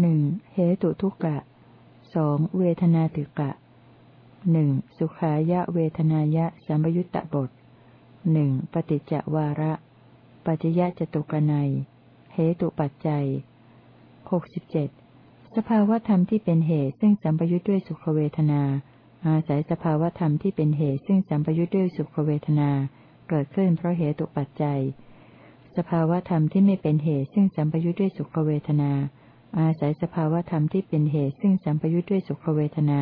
หนึ่งเหตุทุกกะสองเวทนาติกะหนึ่งสุขายะเวทนายะสัมยุตตบทหนึ่งปฏิจจวาระ ปัจจยะจตุกนัยเหตุปัจจัยหกสิบเจ็ดสภาวธรรมที่เป็นเหตุซึ่งสัมปยุทธ์ด้วยสุขเวทนา อาศัยสภาวธรรมที่เป็นเหตุซึ่งสัมปยุทธ์ด้วยสุขเวทนาเกิดขึ้นเพราะเหตุปัจจัย สภาวธรรมที่ไม่เป็นเหตุซึ่งสัมปยุทธ์ด้วยสุขเวทนา อาศัยสภาวธรรมที่เป็นเหตุซึ่งสัมปยุทธ์ด้วยสุขเวทนา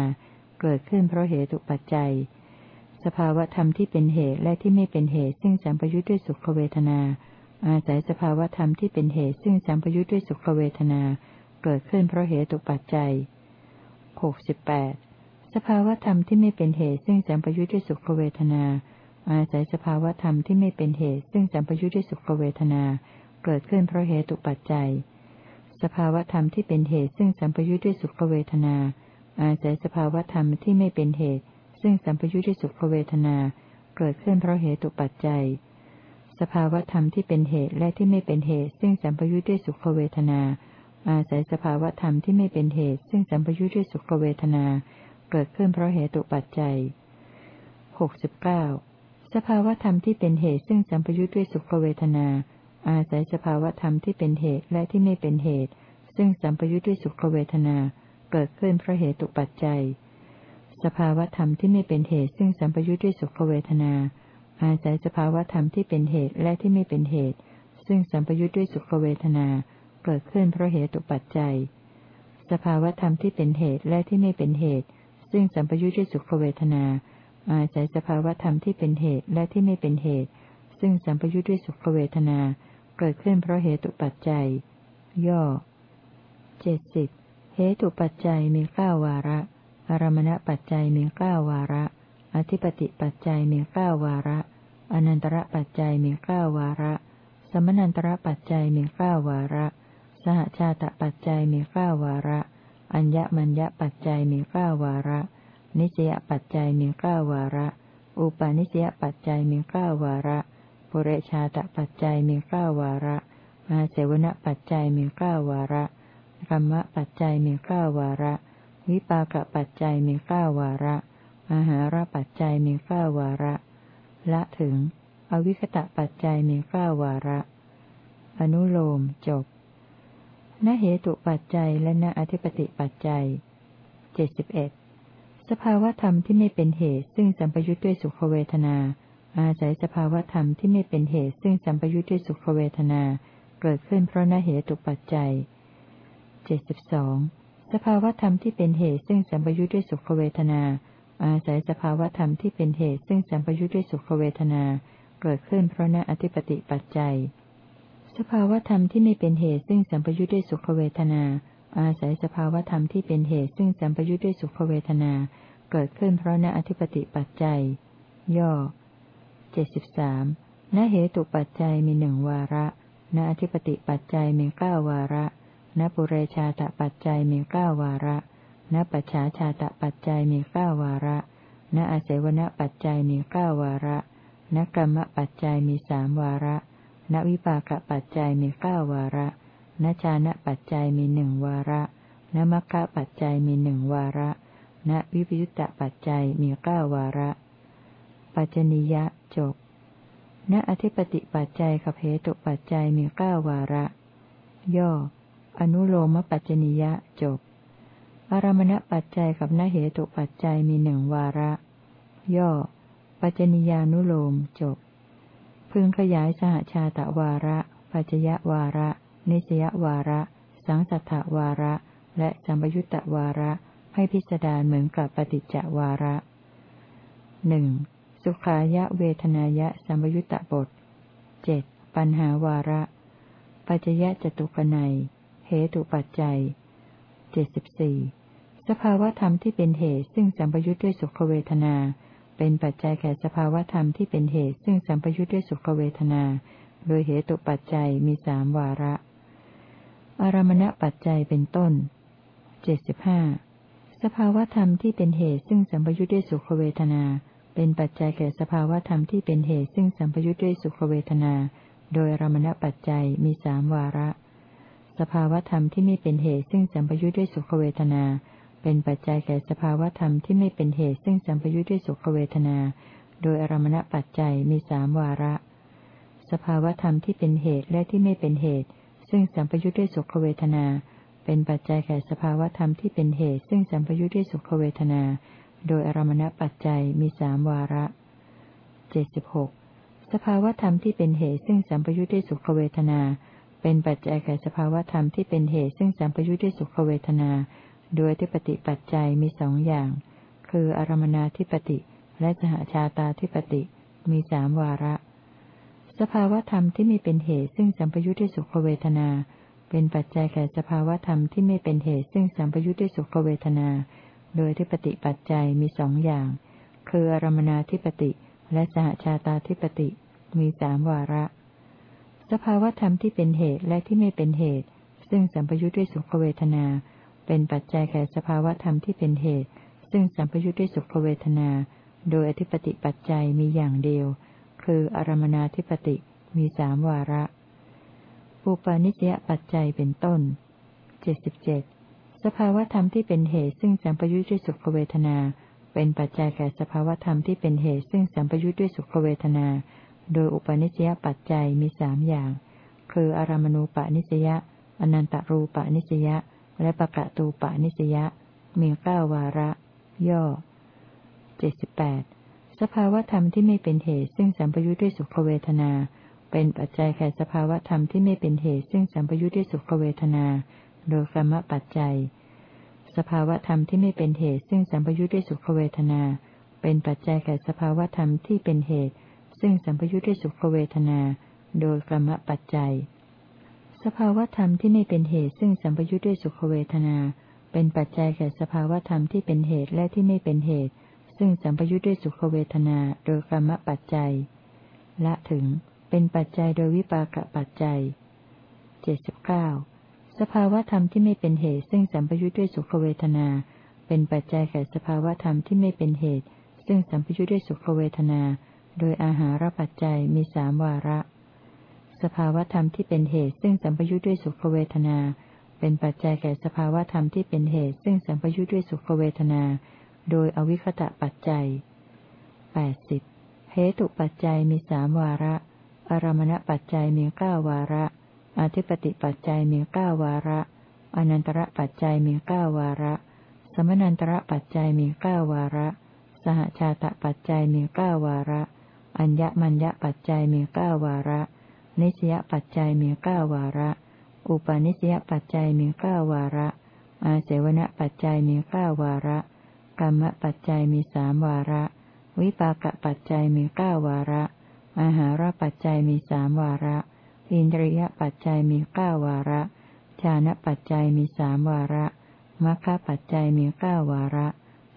เกิดขึ้นเพราะเหตุปัจจัย สภาวธรรมที่เป็นเหตุและที่ไม่เป็นเหตุซึ่งสัมปยุทธ์ด้วยสุขเวทนา อาศัยสภาวธรรมที่เป็นเหตุซึ่งสัมปยุทธ์ด้วยสุขเวทนา เกิดขึ้นเพราะเหตุปัจจัยหกสิบแปดสภาวธรรมที่ไม่เป็นเหตุซึ่งสัมปยุทธ์ด้วยสุขเวทนา อาศัยสภาวธรรมที่ไม่เป็นเหตุซึ่งสัมปยุทธ์ด้วยสุขเวทนา เกิดขึ้นเพราะเหตุปัจจัย สภาวธรรมที่เป็นเหตุซึ่งสัมปยุทธ์ด้วยสุขเวทนา อาศัยสภาวธรรมที่ไม่เป็นเหตุ ซึ่งสัมปยุทธ์ด้วยสุขเวทนา เกิดขึ้นเพราะเหตุปัจจัย สภาวธรรมที่เป็นเหตุและที่ไม่เป็นเหตุ ซึ่งสัมปยุทธ์ด้วยสุขเวทนา อาศัยสภาวธรรมที่ไม่เป็นเหตุ ซึ่งสัมปยุทธ์ด้วยสุขเวทนา เกิดขึ้นเพราะเหตุปัจจัยหกสิบเก้าสภาวธรรมที่เป็นเหตุซึ่งสัมปยุทธ์ด้วยสุขเวทนา อาศัยสภาวธรรมที่เป็นเหตุและที่ไม่เป็นเหตุ ซึ่งสัมปยุทธ์ด้วยสุขเวทนาเกิดขึ้นเพราะเหตุปัจจัย สภาวธรรมที่ไม่เป็นเหตุ ซึ่งสัมปยุทธ์ด้วยสุขเวทนา อาศัยสภาวธรรมที่เป็นเหตุและที่ไม่เป็นเหตุ ซึ่งสัมปยุทธ์ด้วยสุขเวทนาเกิดขึ้นเพราะเหตุปัจจัย สภาวธรรมที่เป็นเหตุและที่ไม่เป็นเหตุ ซึ่งสัมปยุทธ์ด้วยสุขเวทนา อาศัยสภาวธรรมที่เป็นเหตุและที่ไม่เป็นเหตุ ซึ่งสัมปยุทธ์ด้วยสุขเวทนาเเกิดขึ้นเพราะเหตุปัจจัย ย่อเจ็ดสิบเหตุปัจจัยมีเก้าวาระ อารมณปัจจัยมีเก้าวาระ อธิปติปัจจัยมีเก้าวาระ อนันตระปัจจัยมีเก้าวาระ สมนันตระปัจจัยมีเก้าวาระ สหชาตปัจจัยมีเก้าวาระ อัญญมัญญปัจจัยมีเก้าวาระ นิสยปัจจัยมีเก้าวาระ อุปาณิสยปัจจัยมีเก้าวาระ ปุเรชาตปัจจัยมีเก้าวาระ อาเสวนปัจจัยมีเก้าวาระกรรมปัจจัยมีเก้าวาระ วิปากปัจจัยมีเก้าวาระอาหาราปัจจัยมีเก้าวาระ ละถึง อวิคตะปัจจัยมีเก้าวาระ อนุโลมจบณเหตุปัจจัยและณอธิปติปัจจัยเจ็ดสิบเอ็ดสภาวธรรมที่ไม่เป็นเหตุซึ่งสัมปยุทธ์ด้วยสุขเวทนา อาศัยสภาวธรรมที่ไม่เป็นเหตุซึ่งสัมปยุทธ์ด้วยสุขเวทนาเกิดขึ้นเพราะณเหตุปัจจัยเจ็ดสิบสองสภาวธรรมที่เป็นเหตุซึ่งสัมปยุทธ์ด้วยสุขเวทนา อาศัยสภาวธรรมที่เป็นเหตุซึ่งสัมปยุทธ์ด้วยสุขเวทนาเกิดขึ้นเพราะณอธิปติปัจจัย สภาวธรรมที่ไม่เป็นเหตุซึ่งสัมปยุทธ์ด้วยสุขเวทนา อาศัยสภาวธรรมที่เป็นเหตุซึ่งสัมปยุทธ์ด้วยสุขเวทนา เกิดขึ้นเพราะณอธิปติปัจจัย ย่อ เจ็ดสิบสามณเหตุปัจจัยมีหนึ่งวาระ ณอธิปติปัจจัยมีเก้าวาระ ณปุเรชาตปัจจัยมีเก้าวาระ ณปัจฉาชาตปัจจัยมีเก้าวาระ ณอาศัยวณปัจจัยมีเก้าวาระ ณกรรมปัจจัยมีสามวาระ ณวิปากปัจจัยมีเก้าวาระ ณชานะปัจจัยมีหนึ่งวาระ ณมัคคะปัจจัยมีหนึ่งวาระ ณวิปยุตตปัจจัยมีเก้าวาระ ปัจจนิยะจบณอธิปติปัจจัยกับเหตุปัจจัยมีเก้าวาระ ย่อ อนุโลมปัจจนิยะจบ อารมณปัจจัยกับนเหตุปัจจัยมีหนึ่งวาระ ย่อ ปัจจนิยานุโลมจบ พึงขยายสหชาตวาระ ปัจจยวาระ นิสยวาระ สังสัทธวาระ และสัมปยุตตวาระ ให้พิสดารเหมือนกับปฏิจจวาระหนึ่ง สุขายะเวทนายะสัมยุตตบทเจ็ดปัญหาวาระ ปัจจยะจตุกนัยเหตุปัจจัยเจ็ดสิบสี่สภาวธรรมที่เป็นเหตุซึ่งสัมปยุตด้วยสุขเวทนา เป็นปัจจัยแก่สภาวธรรมที่เป็นเหตุซึ่งสัมปยุทธ์ด้วยสุขเวทนา โดยเหตุปัจจัยมีสามวาระ อารมณปัจจัยเป็นต้นเจ็ดสิบห้าสภาวธรรมที่เป็นเหตุซึ่งสัมปยุทธ์ด้วยสุขเวทนา เป็นปัจจัยแก่สภาวธรรมที่เป็นเหตุซึ่งสัมปยุทธ์ด้วยสุขเวทนา โดยรมณปัจจัยมีสามวาระ สภาวธรรมที่ไม่เป็นเหตุซึ่งสัมปยุทธ์ด้วยสุขเวทนา เป็นปัจจัยแก่สภาวธรรมที่ไม่เป็นเหตุซึ่งสัมปยุทธ์ด้วยสุขเวทนา โดยอรมณปัจจัยมีสามวาระ สภาวธรรมที่เป็นเหตุและที่ไม่เป็นเหตุ ซึ่งสัมปยุทธ์ด้วยสุขเวทนา เป็นปัจจัยแก่สภาวธรรมที่เป็นเหตุ ซึ่งสัมปยุทธ์ด้วยสุขเวทนา โดยอารมณปัจจัยมีสามวาระเจ็ดสิบหกสภาวธรรมที่เป็นเหตุซึ่งสัมปยุทธ์ด้วยสุขเวทนา เป็นปัจจัยแก่สภาวธรรมที่เป็นเหตุซึ่งสัมปยุทธ์ด้วยสุขเวทนา โดยที่ปฏิปัจจัยมีสองอย่าง คืออารมนาธิปติ และสหชาตาธิปติมีสามวาระ สภาวธรรมที่ไม่เป็นเหตุซึ่งสัมปยุทธ์ด้วยสุขเวทนา เป็นปัจจัยแก่สภาวธรรมที่ไม่เป็นเหตุซึ่งสัมปยุทธ์ด้วยสุขเวทนา โดยที่ปฏิปัจจัยมีสองอย่าง คืออารมนาธิปติและสหชาตาธิปติมีสามวาระ สภาวธรรมที่เป็นเหตุและที่ไม่เป็นเหตุ ซึ่งสัมปยุทธ์ด้วยสุขเวทนา เป็นปัจจัยแก่สภาวธรรมที่เป็นเหตุ ซึ่งสัมปยุทธ์ด้วยสุขเวทนา โดยอธิปติปัจจัยมีอย่างเดียว คืออารมนาธิปติมีสามวาระปุปาณิสยปัจจัยเป็นต้นเจ็ดสิบเจ็ด สภาวธรรมที่เป็นเหตุซึ่งสัมปยุทธ์ด้วยสุขเวทนา เป็นปัจจัยแก่สภาวธรรมที่เป็นเหตุซึ่งสัมปยุทธ์ด้วยสุขเวทนา โดยอุปนิสยปัจจัยมีสามอย่าง คืออารามณูปนิสยาอนันตรูปนิสยาและปะกะตูปนิสยามีเก้าวาระ ย่อเจ็ดสิบแปดสภาวธรรมที่ไม่เป็นเหตุซึ่งสัมปยุทธ์ด้วยสุขเวทนา เป็นปัจจัยแก่สภาวธรรมที่ไม่เป็นเหตุซึ่งสัมปยุทธ์ด้วยสุขเวทนา โดยกรรมปัจจัย สภาวธรรมที่ไม่เป็นเหตุซึ่งสัมปยุทธ์ด้วยสุขเวทนา เป็นปัจจัยแก่สภาวธรรมที่เป็นเหตุ ซึ่งสัมปยุทธ์ด้วยสุขเวทนา โดยกรรมปัจจัย สภาวธรรมที่ไม่เป็นเหตุซึ่งสัมปยุทธ์ด้วยสุขเวทนา เป็นปัจจัยแก่สภาวธรรมที่เป็นเหตุและที่ไม่เป็นเหตุ ซึ่งสัมปยุทธ์ด้วยสุขเวทนา โดยกรรมปัจจัย ละถึง เป็นปัจจัยโดยวิปากปัจจัยเจ็ดสิบเก้า สภาวธรรมที่ไม่เป็นเหตุ ซึ่งสัมปยุทธ์ด้วยสุขเวทนา เป็นปัจจัยแก่สภาวธรรมที่ไม่เป็นเหตุ ซึ่งสัมปยุทธ์ด้วยสุขเวทนา โดยอาหารปัจจัยมีสามวาระ สภาวธรรมที่เป็นเหตุ ซึ่งสัมปยุทธ์ด้วยสุขเวทนา เป็นปัจจัยแก่สภาวธรรมที่เป็นเหตุ ซึ่งสัมปยุทธ์ด้วยสุขเวทนา โดยอวิคตะปัจจัยแปดสิบเหตุปัจจัยมีสามวาระ อารมณปัจจัยมีเก้าวาระ อธิปติปัจจัยมีเก้าวาระ อนันตระปัจจัยมีเก้าวาระ สมนันตระปัจจัยมีเก้าวาระ สหชาตปัจจัยมีเก้าวาระ อัญญมัญญปัจจัยมีเก้าวาระ นิสยปัจจัยมีเก้าวาระ อุปาณิสยปัจจัยมีเก้าวาระ อาเสวนปัจจัยมีเก้าวาระ กรรมปัจจัยมีสามวาระ วิปากปัจจัยมีเก้าวาระอาหารปัจจัยมีสามวาระ อินทรียปัจจัยมีเก้าวาระฌานปัจจัยมีสามวาระมัคคะปัจจัยมีเก้าวาระ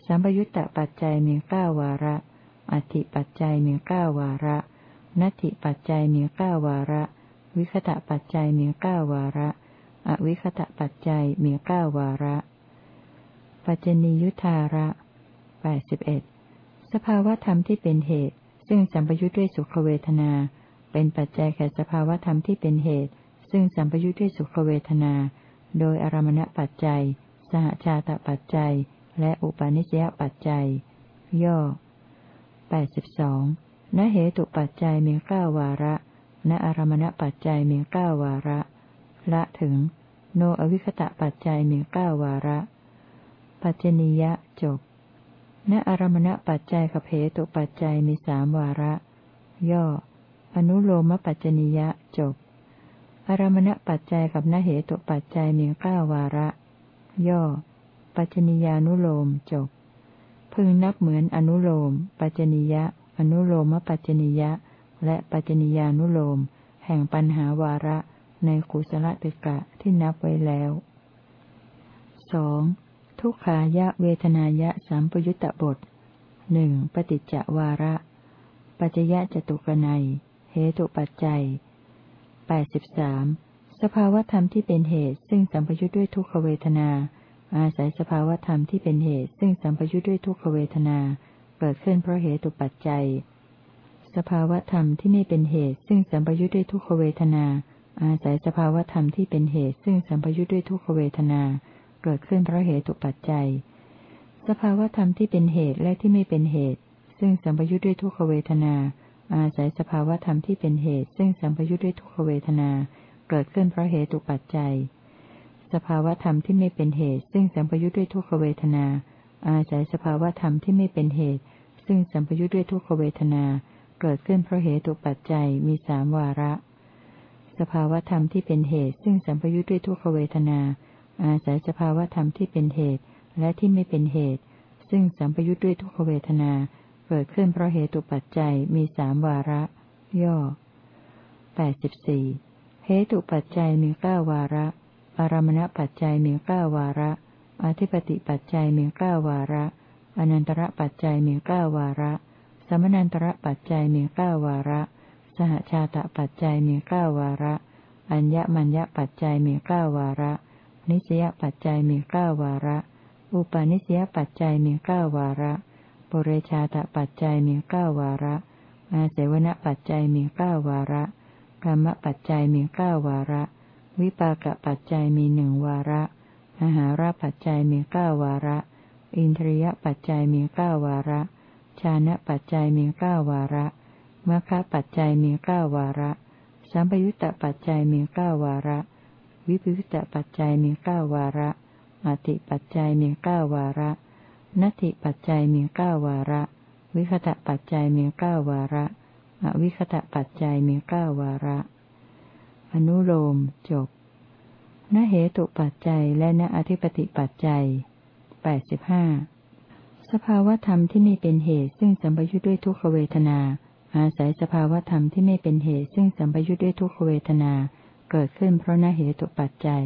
สัมปยุตตปัจจัยมีเก้าวาระ อธิปัจจัยมีเก้าวาระ นัตถิปัจจัยมีเก้าวาระ วิคตะปัจจัยมีเก้าวาระ อวิคตะปัจจัยมีเก้าวาระ ปัจจนียุทธาระแปดสิบเอ็ดสภาวธรรมที่เป็นเหตุ ซึ่งสัมปยุทธ์ด้วยสุขเวทนา เป็นปัจจัยแก่สภาวธรรมที่เป็นเหตุ ซึ่งสัมปยุทธ์ด้วยสุขเวทนา โดยอารมณปัจจัย สหชาตปัจจัย และอุปาณิสยปัจจัย ย่อแปดสิบสองณเหตุปัจจัยมีเก้าวาระ ณอารมณปัจจัยมีเก้าวาระ ละถึง โนอวิคตะปัจจัยมีเก้าวาระ ปัจจนิยะจบ ณอารมณปัจจัยกับเหตุปัจจัยมีสามวาระ ย่อ อนุโลมปัจจนิยะจบ อารมณปัจจัยกับนเหตุปัจจัยมีเก้าวาระ ย่อ ปัจจนิยานุโลมจบ พึงนับเหมือนอนุโลม ปัจจนิยะ อนุโลมปัจจนิยะ และปัจจนิยานุโลม แห่งปัญหาวาระในกุศลติกะที่นับไว้แล้วสองทุกขายะเวทนายะสามปยุตตบทหนึ่งปฏิจจวาระ ปัจจยะจตุกนัย เหตุปัจจัยแปดสิบสามสภาวธรรมที่เป็นเหตุ ซึ่งสัมปยุทธ์ด้วยทุกขเวทนา อาศัยสภาวธรรมที่เป็นเหตุ ซึ่งสัมปยุทธ์ด้วยทุกขเวทนา เกิดขึ้นเพราะเหตุปัจจัย สภาวธรรมที่ไม่เป็นเหตุ ซึ่งสัมปยุทธ์ด้วยทุกขเวทนา อาศัยสภาวธรรมที่เป็นเหตุ ซึ่งสัมปยุทธ์ด้วยทุกขเวทนา เกิดขึ้นเพราะเหตุปัจจัย สภาวธรรมที่เป็นเหตุและที่ไม่เป็นเหตุ ซึ่งสัมปยุทธ์ด้วยทุกขเวทนา อาศัยสภาวธรรมที่เป็นเหตุ ซึ่งสัมปยุทธ์ด้วยทุกขเวทนา เกิดขึ้นเพราะเหตุปัจจัย สภาวธรรมที่ไม่เป็นเหตุ ซึ่งสัมปยุทธ์ด้วยทุกขเวทนา อาศัยสภาวธรรมที่ไม่เป็นเหตุ ซึ่งสัมปยุทธ์ด้วยทุกขเวทนา เกิดขึ้นเพราะเหตุปัจจัยมีสามวาระ สภาวธรรมที่เป็นเหตุ ซึ่งสัมปยุทธ์ด้วยทุกขเวทนา อาศัยสภาวธรรมที่เป็นเหตุ และที่ไม่เป็นเหตุ ซึ่งสัมปยุทธ์ด้วยทุกขเวทนา กิดขึ้นเพราะเหตุปัจจัยมีสามวาระ ย่อแปดสิบสี่เหตุปัจจัยมีเก้าวาระอารมณปัจจัยมีเก้าวาระ อธิปติปัจจัยมีเก้าวาระ อนันตระปัจจัยมีเก้าวาระ สมนันตระปัจจัยมีเก้าวาระ สหชาตปัจจัยมีเก้าวาระ อัญญมัญญปัจจัยมีเก้าวาระ นิสยปัจจัยมีเก้าวาระ อุปาณิสยปัจจัยมีเก้าวาระ ปุเรชาตปัจจัยมีเก้าวาระ อาเสวนปัจจัยมีเก้าวาระกรรมปัจจัยมีเก้าวาระ วิปากปัจจัยมีหนึ่งวาระ อาหาราปัจจัยมีเก้าวาระ อินทรียปัจจัยมีเก้าวาระ ชานะปัจจัยมีเก้าวาระมรรคปัจจัยมีเก้าวาระ สัมปยุตตปัจจัยมีเก้าวาระ วิปยุตตปัจจัยมีเก้าวาระอติปัจจัยมีเก้าวาระ นัตติปัจจัยมีเก้าวาระ วิคตะปัจจัยมีเก้าวาระ อวิคตะปัจจัยมีเก้าวาระ อนุโลมจบนเหตุปัจจัยและนอธิปติปัจจัยแปดสิบห้าสภาวธรรมที่ไม่เป็นเหตุซึ่งสัมปยุทธ์ด้วยทุกขเวทนา อาศัยสภาวธรรมที่ไม่เป็นเหตุซึ่งสัมปยุทธ์ด้วยทุกขเวทนาเกิดขึ้นเพราะนเหตุปัจจัย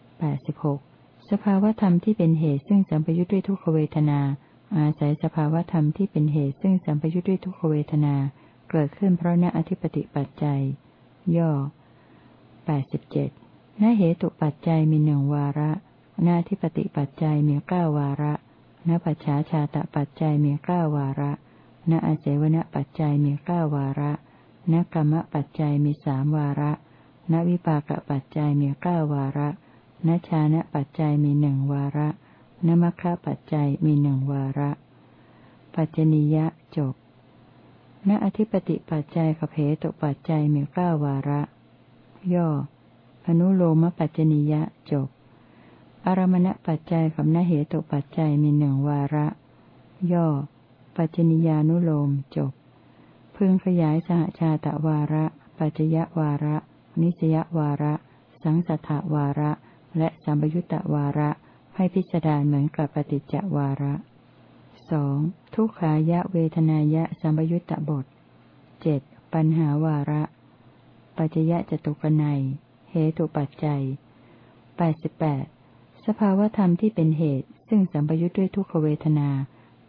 86. ส สภาวธรรมที่เป็นเหตุซึ่งสัมปยุทธ์ด้วยทุกขเวทนา อาศัยสภาวธรรมที่เป็นเหตุซึ่งสัมปยุทธ์ด้วยทุกขเวทนา เกิดขึ้นเพราะนอธิปติปัจจัย ย่อ 87. นเหตุปัจจัยมีหนึ่งวาระนาธิปติปัจจัยมีเก้าวาระนปัจฉาชาตปัจจัยมีเก้าวาระณอาเสวนปัจจัยมีเก้าวาระณกรรมปัจจัยมีสามวาระณวิปากปัจจัยมีเก้าวาระ ณชานะปัจจัยมีหนึ่งวาระณมัคคะปัจจัยมีหนึ่งวาระ ปัจจนิยะจบ ณอธิปติปัจจัยกับเหตุปัจจัยมีเก้าวาระ ย่อ อนุโลมปัจจนิยะจบ อารมณปัจจัยกับนเหตุปัจจัยมีหนึ่งวาระ ย่อ ปัจจนิยานุโลมจบ พึงขยายสหชาตวาระ ปัจจยวาระ นิสยวาระ สังสัทธวาระ และสัมปยุตตวาระ ให้พิจารณาเหมือนกับปฏิจจวาระสองทุกขายะเวทนายะสัมปยุตตบทเจ็ดปัญหาวาระ ปัจจยะจตุกนัยเหตุปัจจัยแปดสิบแปดสภาวธรรมที่เป็นเหตุ ซึ่งสัมปยุตด้วยทุกขเวทนา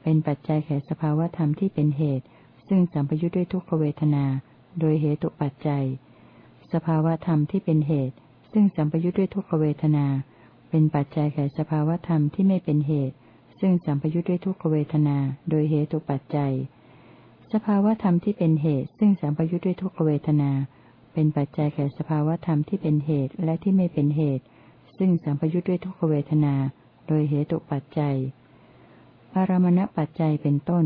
เป็นปัจจัยแก่สภาวธรรมที่เป็นเหตุ ซึ่งสัมปยุทธ์ด้วยทุกขเวทนา โดยเหตุปัจจัย สภาวธรรมที่เป็นเหตุ ซึ่งสัมปยุทธ์ด้วยทุกขเวทนา เป็นปัจจัยแก่สภาวธรรมที่ไม่เป็นเหตุ ซึ่งสัมปยุทธ์ด้วยทุกขเวทนา โดยเหตุปัจจัย สภาวธรรมที่เป็นเหตุ ซึ่งสัมปยุทธ์ด้วยทุกขเวทนา เป็นปัจจัยแก่สภาวธรรมที่เป็นเหตุและที่ไม่เป็นเหตุ ซึ่งสัมปยุทธ์ด้วยทุกขเวทนา โดยเหตุปัจจัย อารมณปัจจัยเป็นต้น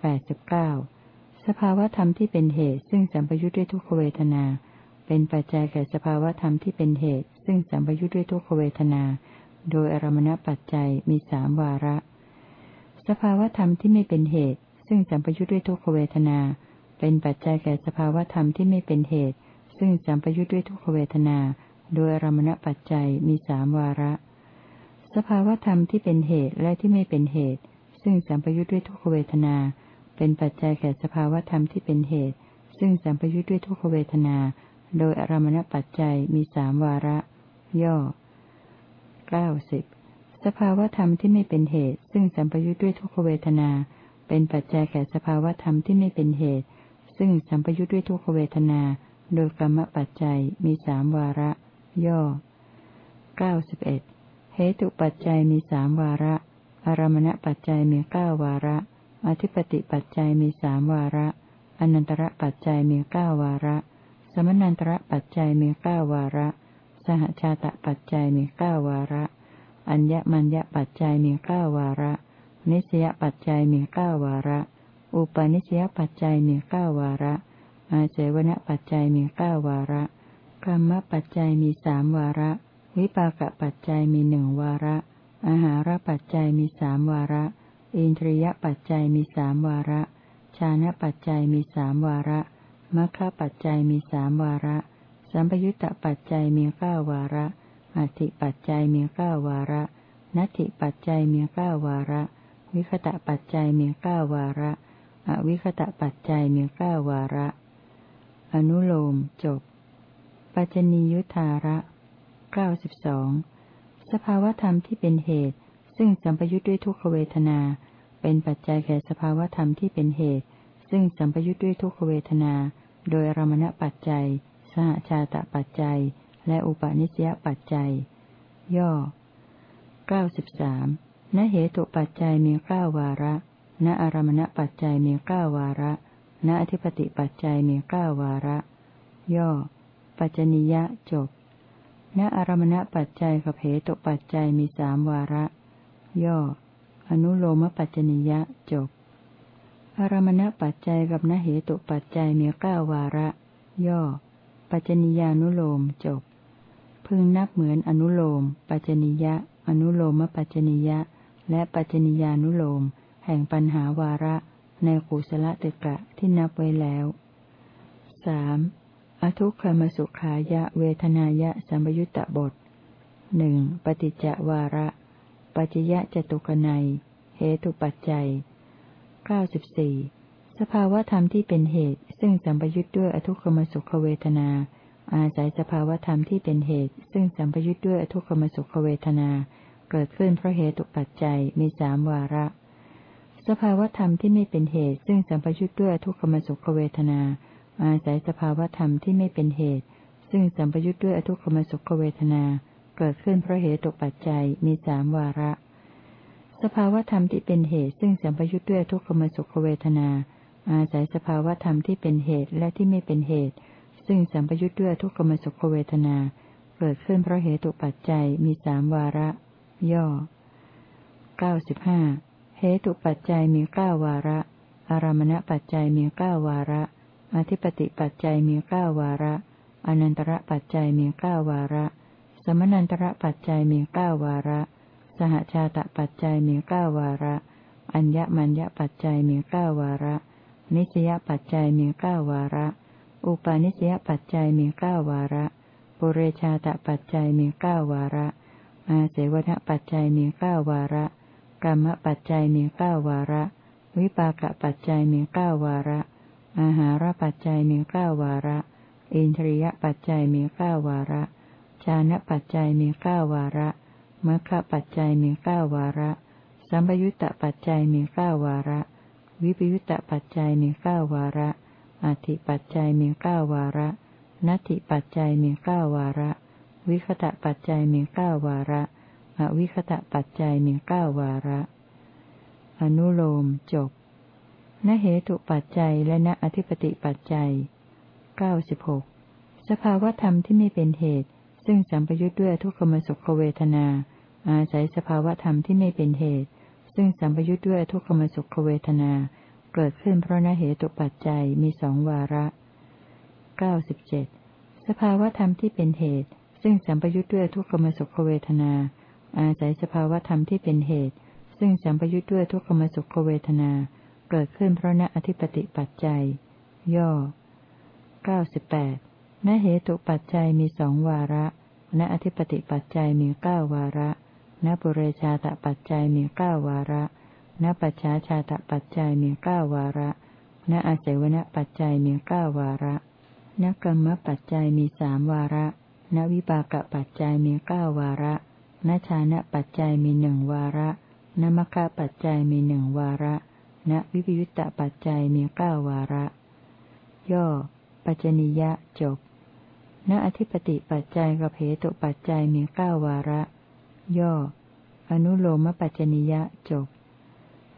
แปดสิบเก้าสภาวธรรมที่เป็นเหตุ ซึ่งสัมปยุทธ์ด้วยทุกขเวทนา เป็นปัจจัยแก่สภาวธรรมที่เป็นเหตุ ซึ่งสัมปยุทธ์ด้วยทุกขเวทนา โดยอารมณปัจจัยมีสามวาระ สภาวธรรมที่ไม่เป็นเหตุ ซึ่งสัมปยุทธ์ด้วยทุกขเวทนา เป็นปัจจัยแก่สภาวธรรมที่ไม่เป็นเหตุ ซึ่งสัมปยุทธ์ด้วยทุกขเวทนา โดยอารมณปัจจัยมีสามวาระ สภาวธรรมที่เป็นเหตุและที่ไม่เป็นเหตุ ซึ่งสัมปยุทธ์ด้วยทุกขเวทนา เป็นปัจจัยแก่สภาวธรรมที่เป็นเหตุ ซึ่งสัมปยุทธ์ด้วยทุกขเวทนา โดยอารมณปัจจัยมีสามวาระ ย่อเก้าสิบสภาวธรรมที่ไม่เป็นเหตุ ซึ่งสัมปยุทธ์ด้วยทุกขเวทนา เป็นปัจจัยแก่สภาวธรรมที่ไม่เป็นเหตุ ซึ่งสัมปยุทธ์ด้วยทุกขเวทนา โดยกรรมปัจจัยมีสามวาระ ย่อเก้าสิบเอ็ดเหตุปัจจัยมีสามวาระ อารมณปัจจัยมีเก้าวาระ อธิปติปัจจัยมีสามวาระ อนันตระปัจจัยมีเก้าวาระ สมนันตระปัจจัยมีเก้าวาระ สหชาตปัจจัยมีเก้าวาระ อัญญมัญญปัจจัยมีเก้าวาระ นิสยปัจจัยมีเก้าวาระ อุปนิสยปัจจัยมีเก้าวาระ อาเจวณปัจจัยมีเก้าวาระกรรมปัจจัยมีสามวาระ วิปากปัจจัยมีหนึ่งวาระ อาหารปัจจัยมีสามวาระ อินทรียปัจจัยมีสามวาระ ชานะปัจจัยมีสามวาระ มัคคะปัจจัยมีสามวาระ สัมปยุตตปัจจัยมีเก้าวาระอธิปัจจัยมีเก้าวาระ นัตถิปัจจัยมีเก้าวาระ วิคตะปัจจัยมีเก้าวาระอวิคตะปัจจัยมีเก้าวาระ อนุโลมจบ ปัจจนียุทธาระเก้าสิบสองสภาวธรรมที่เป็นเหตุ ซึ่งสัมปยุทธ์ด้วยทุกขเวทนา เป็นปัจจัยแก่สภาวธรรมที่เป็นเหตุ ซึ่งสัมปยุทธ์ด้วยทุกขเวทนา โดยอรมณปัจจัย สหชาตปัจจัย และอุปนิสยปัจจัย ย่อเก้าสิบสามณเหตุปัจจัยมีเก้าวาระ ณอารมณปัจจัยมีเก้าวาระ ณอธิปติปัจจัยมีเก้าวาระ ย่อ ปัจจนิยะจบ ณอารมณปัจจัยกับเหตุปัจจัยมีสามวาระ ย่อ อนุโลมปัจจนิยะจบ อารมณปัจจัยกับนเหตุปัจจัยมีเก้าวาระ ย่อ ปัจจนิยานุโลมจบ พึงนับเหมือนอนุโลม ปัจจนิยะ อนุโลมปัจจนิยะ และปัจจนิยานุโลม แห่งปัญหาวาระ ในกุศลตึกะที่นับไว้แล้วสามอทุกขมสุขายะเวทนายะสัมยุตตบทหนึ่งปฏิจจวาระ ปัจจยะจตุกนัยเหตุปัจจัย เก้าสิบสี่สภาวธรรมที่เป็นเหตุ ซึ่งสัมปยุทธ์ด้วยอทุกขมสุขเวทนา อาศัยสภาวธรรมที่เป็นเหตุ ซึ่งสัมปยุทธ์ด้วยอทุกขมสุขเวทนา เกิดขึ้นเพราะเหตุปัจจัยมีสามวาระ สภาวธรรมที่ไม่เป็นเหตุ ซึ่งสัมปยุทธ์ด้วยอทุกขมสุขเวทนา อาศัยสภาวธรรมที่ไม่เป็นเหตุ ซึ่งสัมปยุทธ์ด้วยอทุกขมสุขเวทนา เกิดขึ้นเพราะเหตุปัจจัยมีสามวาระ สภาวธรรมที่เป็นเหตุซึ่งสัมปยุทธ์ด้วยทุกขมสุขเวทนา อาศัยสภาวธรรมที่เป็นเหตุและที่ไม่เป็นเหตุ ซึ่งสัมปยุทธ์ด้วยทุกขมสุขเวทนา เกิดขึ้นเพราะเหตุปัจจัยมีสามวาระ ย่อเก้าสิบห้าเหตุปัจจัยมีเก้าวาระ อารมณปัจจัยมีเก้าวาระ อธิปติปัจจัยมีเก้าวาระ อนันตระปัจจัยมีเก้าวาระ สมนันตระปัจจัยมีเก้าวาระ สหชาตปัจจัยมีเก้าวาระ อัญญมัญญปัจจัยมีเก้าวาระ นิสยปัจจัยมีเก้าวาระ อุปาณิสยปัจจัยมีเก้าวาระ ปุเรชาตปัจจัยมีเก้าวาระ อาเสวนปัจจัยมีเก้าวาระกรรมปัจจัยมีเก้าวาระ วิปากปัจจัยมีเก้าวาระ อาหารปัจจัยมีเก้าวาระ อินทรียปัจจัยมีเก้าวาระ ชานะปัจจัยมีเก้าวาระ มรรคปัจจัยมีเก้าวาระ สัมปยุตตปัจจัยมีเก้าวาระ วิปยุตตปัจจัยมีเก้าวาระอธิปัจจัยมีเก้าวาระ นัตถิปัจจัยมีเก้าวาระ วิคตะปัจจัยมีเก้าวาระ อวิคตะปัจจัยมีเก้าวาระ อนุโลมจบนเหตุปัจจัยและณอธิปติปัจจัยเก้าสิบหกสภาวธรรมที่ไม่เป็นเหตุ ซึ่งสัมปยุทธ์ด้วยทุกขมสุขเวทนา อาศัยสภาวะธรรมที่ไม่เป็นเหตุ ซึ่งสัมปยุทธ์ด้วยทุกขมสุขเวทนา เกิดขึ้นเพราะนเหตุปัจจัยมีสองวาระเก้าสิบเจ็ดสภาวะธรรมที่เป็นเหตุ ซึ่งสัมปยุทธ์ด้วยทุกขมสุขเวทนา อาศัยสภาวะธรรมที่เป็นเหตุ ซึ่งสัมปยุทธ์ด้วยทุกขมสุขเวทนา เกิดขึ้นเพราะนอธิปติปัจจัย ย่อเก้าสิบแปดนเหตุปัจจัยมีสองวาระ ณอธิปติปัจจัยมีเก้าวาระ ณปุเรชาตปัจจัยมีเก้าวาระ ณปัจฉาชาตปัจจัยมีเก้าวาระ ณอาศัยวณปัจจัยมีเก้าวาระ ณกรรมปัจจัยมีสามวาระ ณวิปากปัจจัยมีเก้าวาระ ณชานะปัจจัยมีหนึ่งวาระ ณมคคปัจจัยมีหนึ่งวาระ ณวิปยุตตปัจจัยมีเก้าวาระ ย่อ ปัจจนิยะจบณอธิปติปัจจัยกับเหตุปัจจัยมีเก้าวาระ ย่อ อนุโลมปัจจนิยะจบ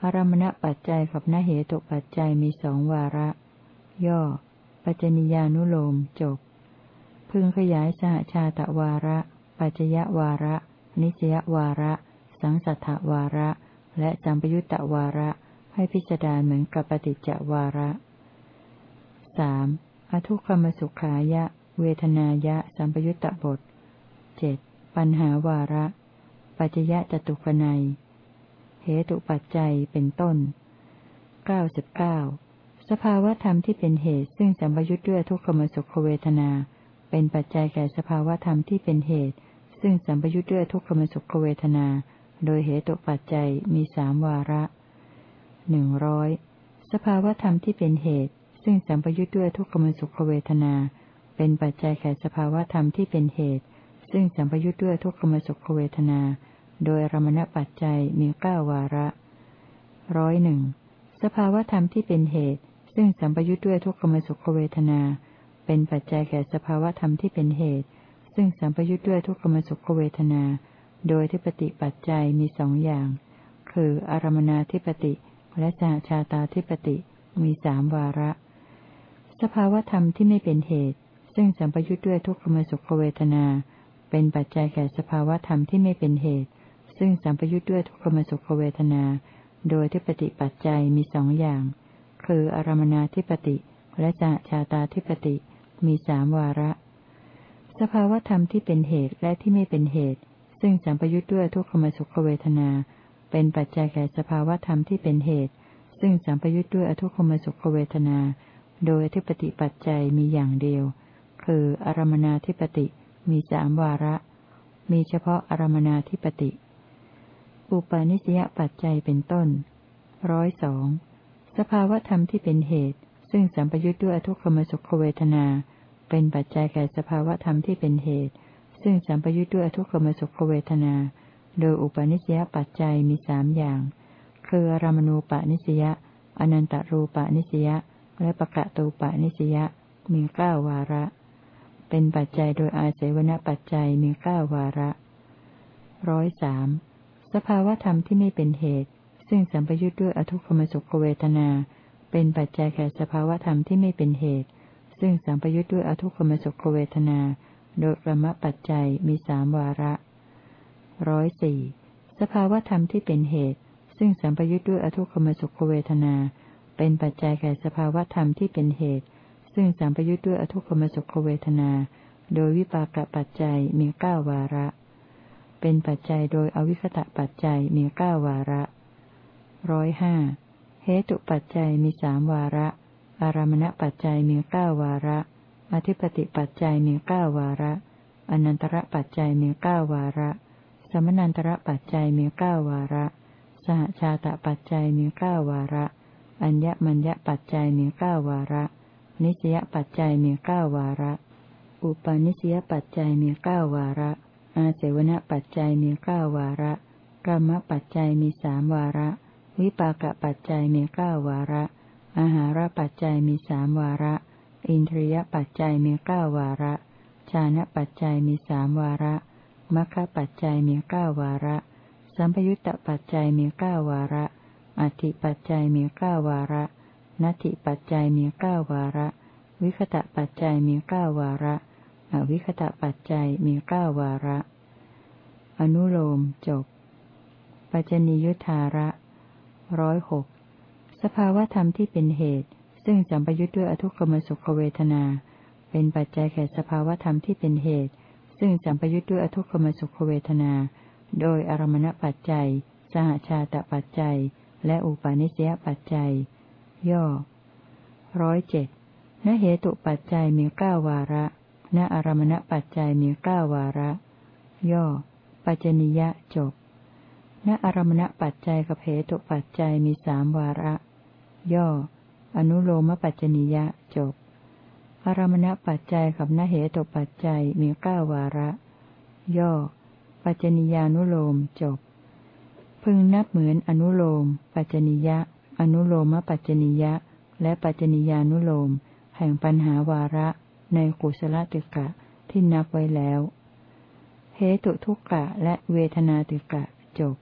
อารมณปัจจัยกับนเหตุปัจจัยมีสองวาระ ย่อ ปัจจนิยานุโลมจบ พึงขยายสหชาตวาระ ปัจจยวาระ นิสยวาระ สังสัทธวาระ และสัมปยุตตวาระ ให้พิจารณาเหมือนกับปฏิจจวาระสามอทุกขมสุขายะ เวทนายะ สัมปยุตตบทเจ็ดปัญหาวาระ ปัจจยะจตุกนัยเหตุปัจจัยเป็นต้นเก้าสิบเก้าสภาวธรรมที่เป็นเหตุซึ่งสัมปยุทธ์ด้วยทุกขมสุขเวทนา เป็นปัจจัยแก่สภาวธรรมที่เป็นเหตุ ซึ่งสัมปยุทธ์ด้วยทุกขมสุขเวทนา โดยเหตุปัจจัยมีสามวาระหนึ่งร้อยสภาวธรรมที่เป็นเหตุ ซึ่งสัมปยุทธ์ด้วยทุกขมสุขเวทนา เป็นปัจจัยแก่สภาวธรรมที่เป็นเหตุ ซึ่งสัมปยุทธ์ด้วยทุกขมสุขเวทนา โดยรมณปัจจัยมีเก้าวาระร้อยหนึ่งสภาวธรรมที่เป็นเหตุ ซึ่งสัมปยุทธ์ด้วยทุกขมสุขเวทนา เป็นปัจจัยแก่สภาวธรรมที่เป็นเหตุ ซึ่งสัมปยุทธ์ด้วยทุกขมสุขเวทนา โดยทิปติปัจจัยมีสองอย่าง คืออารมนาธิปติ และสหชาตาธิปติมีสามวาระ สภาวธรรมที่ไม่เป็นเหตุ ซึ่งสัมปยุทธ์ด้วยทุกขมสุขเวทนา เป็นปัจจัยแก่สภาวธรรมที่ไม่เป็นเหตุ ซึ่งสัมปยุทธ์ด้วยทุกขมสุขเวทนา โดยทิปติปัจจัยมีสองอย่าง คืออารมนาธิปติ และจาชาตาธิปติ มีสามวาระ สภาวธรรมที่เป็นเหตุและที่ไม่เป็นเหตุ ซึ่งสัมปยุทธ์ด้วยทุกขมสุขเวทนา เป็นปัจจัยแก่สภาวธรรมที่เป็นเหตุ ซึ่งสัมปยุทธ์ด้วยอทุกขมสุขเวทนา โดยทิปติปัจจัยมีอย่างเดียว คืออารมนาธิปติ มีสามวาระ มีเฉพาะอารมนาธิปติ อุปาณิสยปัจจัยเป็นต้นร้อยสองสภาวธรรมที่เป็นเหตุ ซึ่งสัมปยุทธ์ด้วยอทุกขมสุขเวทนา เป็นปัจจัยแก่สภาวธรรมที่เป็นเหตุ ซึ่งสัมปยุทธ์ด้วยอทุกขมสุขเวทนา โดยอุปนิสยปัจจัยมีสามอย่าง คือรามณูปนิสยาอนันตรูปนิสยาและปะกะตูปนิสยามีเก้าวาระ เป็นปัจจัยโดยอาศัยวณปัจจัยมีเก้าวาระร้อยสามสภาวธรรมที่ไม่เป็นเหตุ ซึ่งสัมปยุทธ์ด้วยอทุกขมสุขเวทนา เป็นปัจจัยแก่สภาวธรรมที่ไม่เป็นเหตุ ซึ่งสัมปยุทธ์ด้วยอทุกขมสุขเวทนา โดยรรมะปัจจัยมีสามวาระร้อยสี่สภาวธรรมที่เป็นเหตุ ซึ่งสัมปยุทธ์ด้วยอทุกขมสุขเวทนา เป็นปัจจัยแก่สภาวธรรมที่เป็นเหตุ ซึ่งสัมปยุทธ์ด้วยอทุกขมสุขเวทนา โดยวิปากปัจจัยมีเก้าวาระ เป็นปัจจัยโดยอวิคตะปัจจัยมีเก้าวาระร้อยห้าเหตุปัจจัยมีสามวาระ อารมณปัจจัยมีเก้าวาระ อธิปติปัจจัยมีเก้าวาระ อนันตระปัจจัยมีเก้าวาระ สมนันตระปัจจัยมีเก้าวาระ สหชาตปัจจัยมีเก้าวาระ อัญญมัญญปัจจัยมีเก้าวาระ นิสยปัจจัยมีเก้าวาระ อุปาณิสยปัจจัยมีเก้าวาระ อาเสวนปัจจัยมีเก้าวาระกรรมปัจจัยมีสามวาระ วิปากปัจจัยมีเก้าวาระ อาหารปัจจัยมีสามวาระ อินทรียปัจจัยมีเก้าวาระ ชานะปัจจัยมีสามวาระมัคคปัจจัยมีเก้าวาระ สัมปยุตตปัจจัยมีเก้าวาระ อธิปัจจัยมีเก้าวาระ นัตถิปัจจัยมีเก้าวาระ วิคตะปัจจัยมีเก้าวาระ อวิคตะปัจจัยมีเก้าวาระ อนุโลมจบ ปัจจนิยุทธาระร้อยหกสภาวธรรมที่เป็นเหตุ ซึ่งสัมปยุทธ์ด้วยอทุกขมสุขเวทนา เป็นปัจจัยแก่สภาวธรรมที่เป็นเหตุ ซึ่งสัมปยุทธ์ด้วยอทุกขมสุขเวทนา โดยอารมณปัจจัย สหชาตปัจจัย และอุปาณิสยปัจจัย ย่อร้อยเจ็ดนเหตุปัจจัยมีเก้าวาระณอารมณปัจจัยมีเก้าวาระ ย่อ ปัจจนิยะจบณอารมณปัจจัยกับเหตุปัจจัยมีสามวาระ ย่อ อนุโลมปัจจนิยะจบอารมณปัจจัยกับนเหตุปัจจัยมีเก้าวาระ ย่อ ปัจจนิยานุโลมจบ พึงนับเหมือนอนุโลม ปัจจนิยะ อนุโลมปัจจนิยะ และปัจจนิยานุโลม แห่งปัญหาวาระในกุศลติกะที่นับไว้แล้ว เหตุทุกกะและเวทนาติกะจบ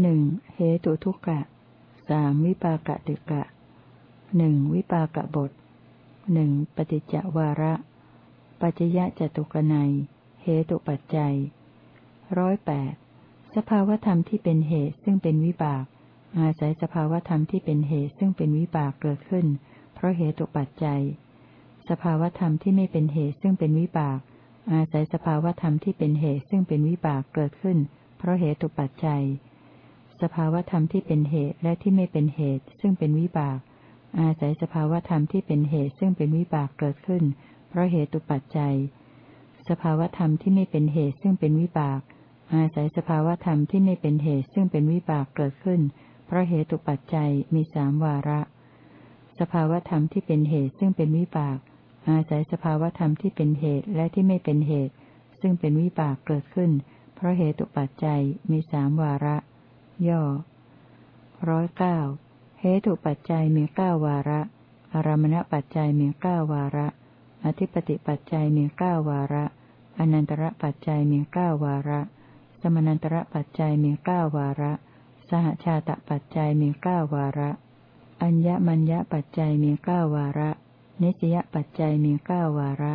หนึ่งเหตุทุกกะสามวิปากะติกะ หนึ่งวิปากะบทหนึ่งปฏิจจวาระ ปัจจยะจตุกนัยเหตุปัจจัยร้อยแปดสภาวธรรมที่เป็นเหตุซึ่งเป็นวิบาก อาศัยสภาวธรรมที่เป็นเหตุซึ่งเป็นวิบากเกิดขึ้น เพราะเหตุปัจจัย สภาวธรรมที่ไม่เป็นเหตุซึ่งเป็นวิบาก อาศัยสภาวธรรมที่เป็นเหตุซึ่งเป็นวิบากเกิดขึ้น เพราะเหตุปัจจัย สภาวธรรมที่เป็นเหตุและที่ไม่เป็นเหตุซึ่งเป็นวิบาก อาศัยสภาวธรรมที่เป็นเหตุซึ่งเป็นวิบากเกิดขึ้น เพราะเหตุปัจจัย สภาวธรรมที่ไม่เป็นเหตุซึ่งเป็นวิบาก อาศัยสภาวธรรมที่ไม่เป็นเหตุซึ่งเป็นวิบากเกิดขึ้น เพราะเหตุปัจจัยมีสามวาระ สภาวธรรมที่เป็นเหตุซึ่งเป็นวิบาก อาศัยสภาวธรรมที่เป็นเหตุและที่ไม่เป็นเหตุ ซึ่งเป็นวิบากเกิดขึ้น เพราะเหตุปัจจัยมีสามวาระ ย่อร้อยเก้า เหตุปัจจัยมีเก้าวาระ อารมณปัจจัยมีเก้าวาระ อธิปติปัจจัยมีเก้าวาระ อนันตระปัจจัยมีเก้าวาระ สมนันตระปัจจัยมีเก้าวาระ สหชาตปัจจัยมีเก้าวาระ อัญญมัญญปัจจัยมีเก้าวาระ นิสยปัจจัยมีเก้าวาระ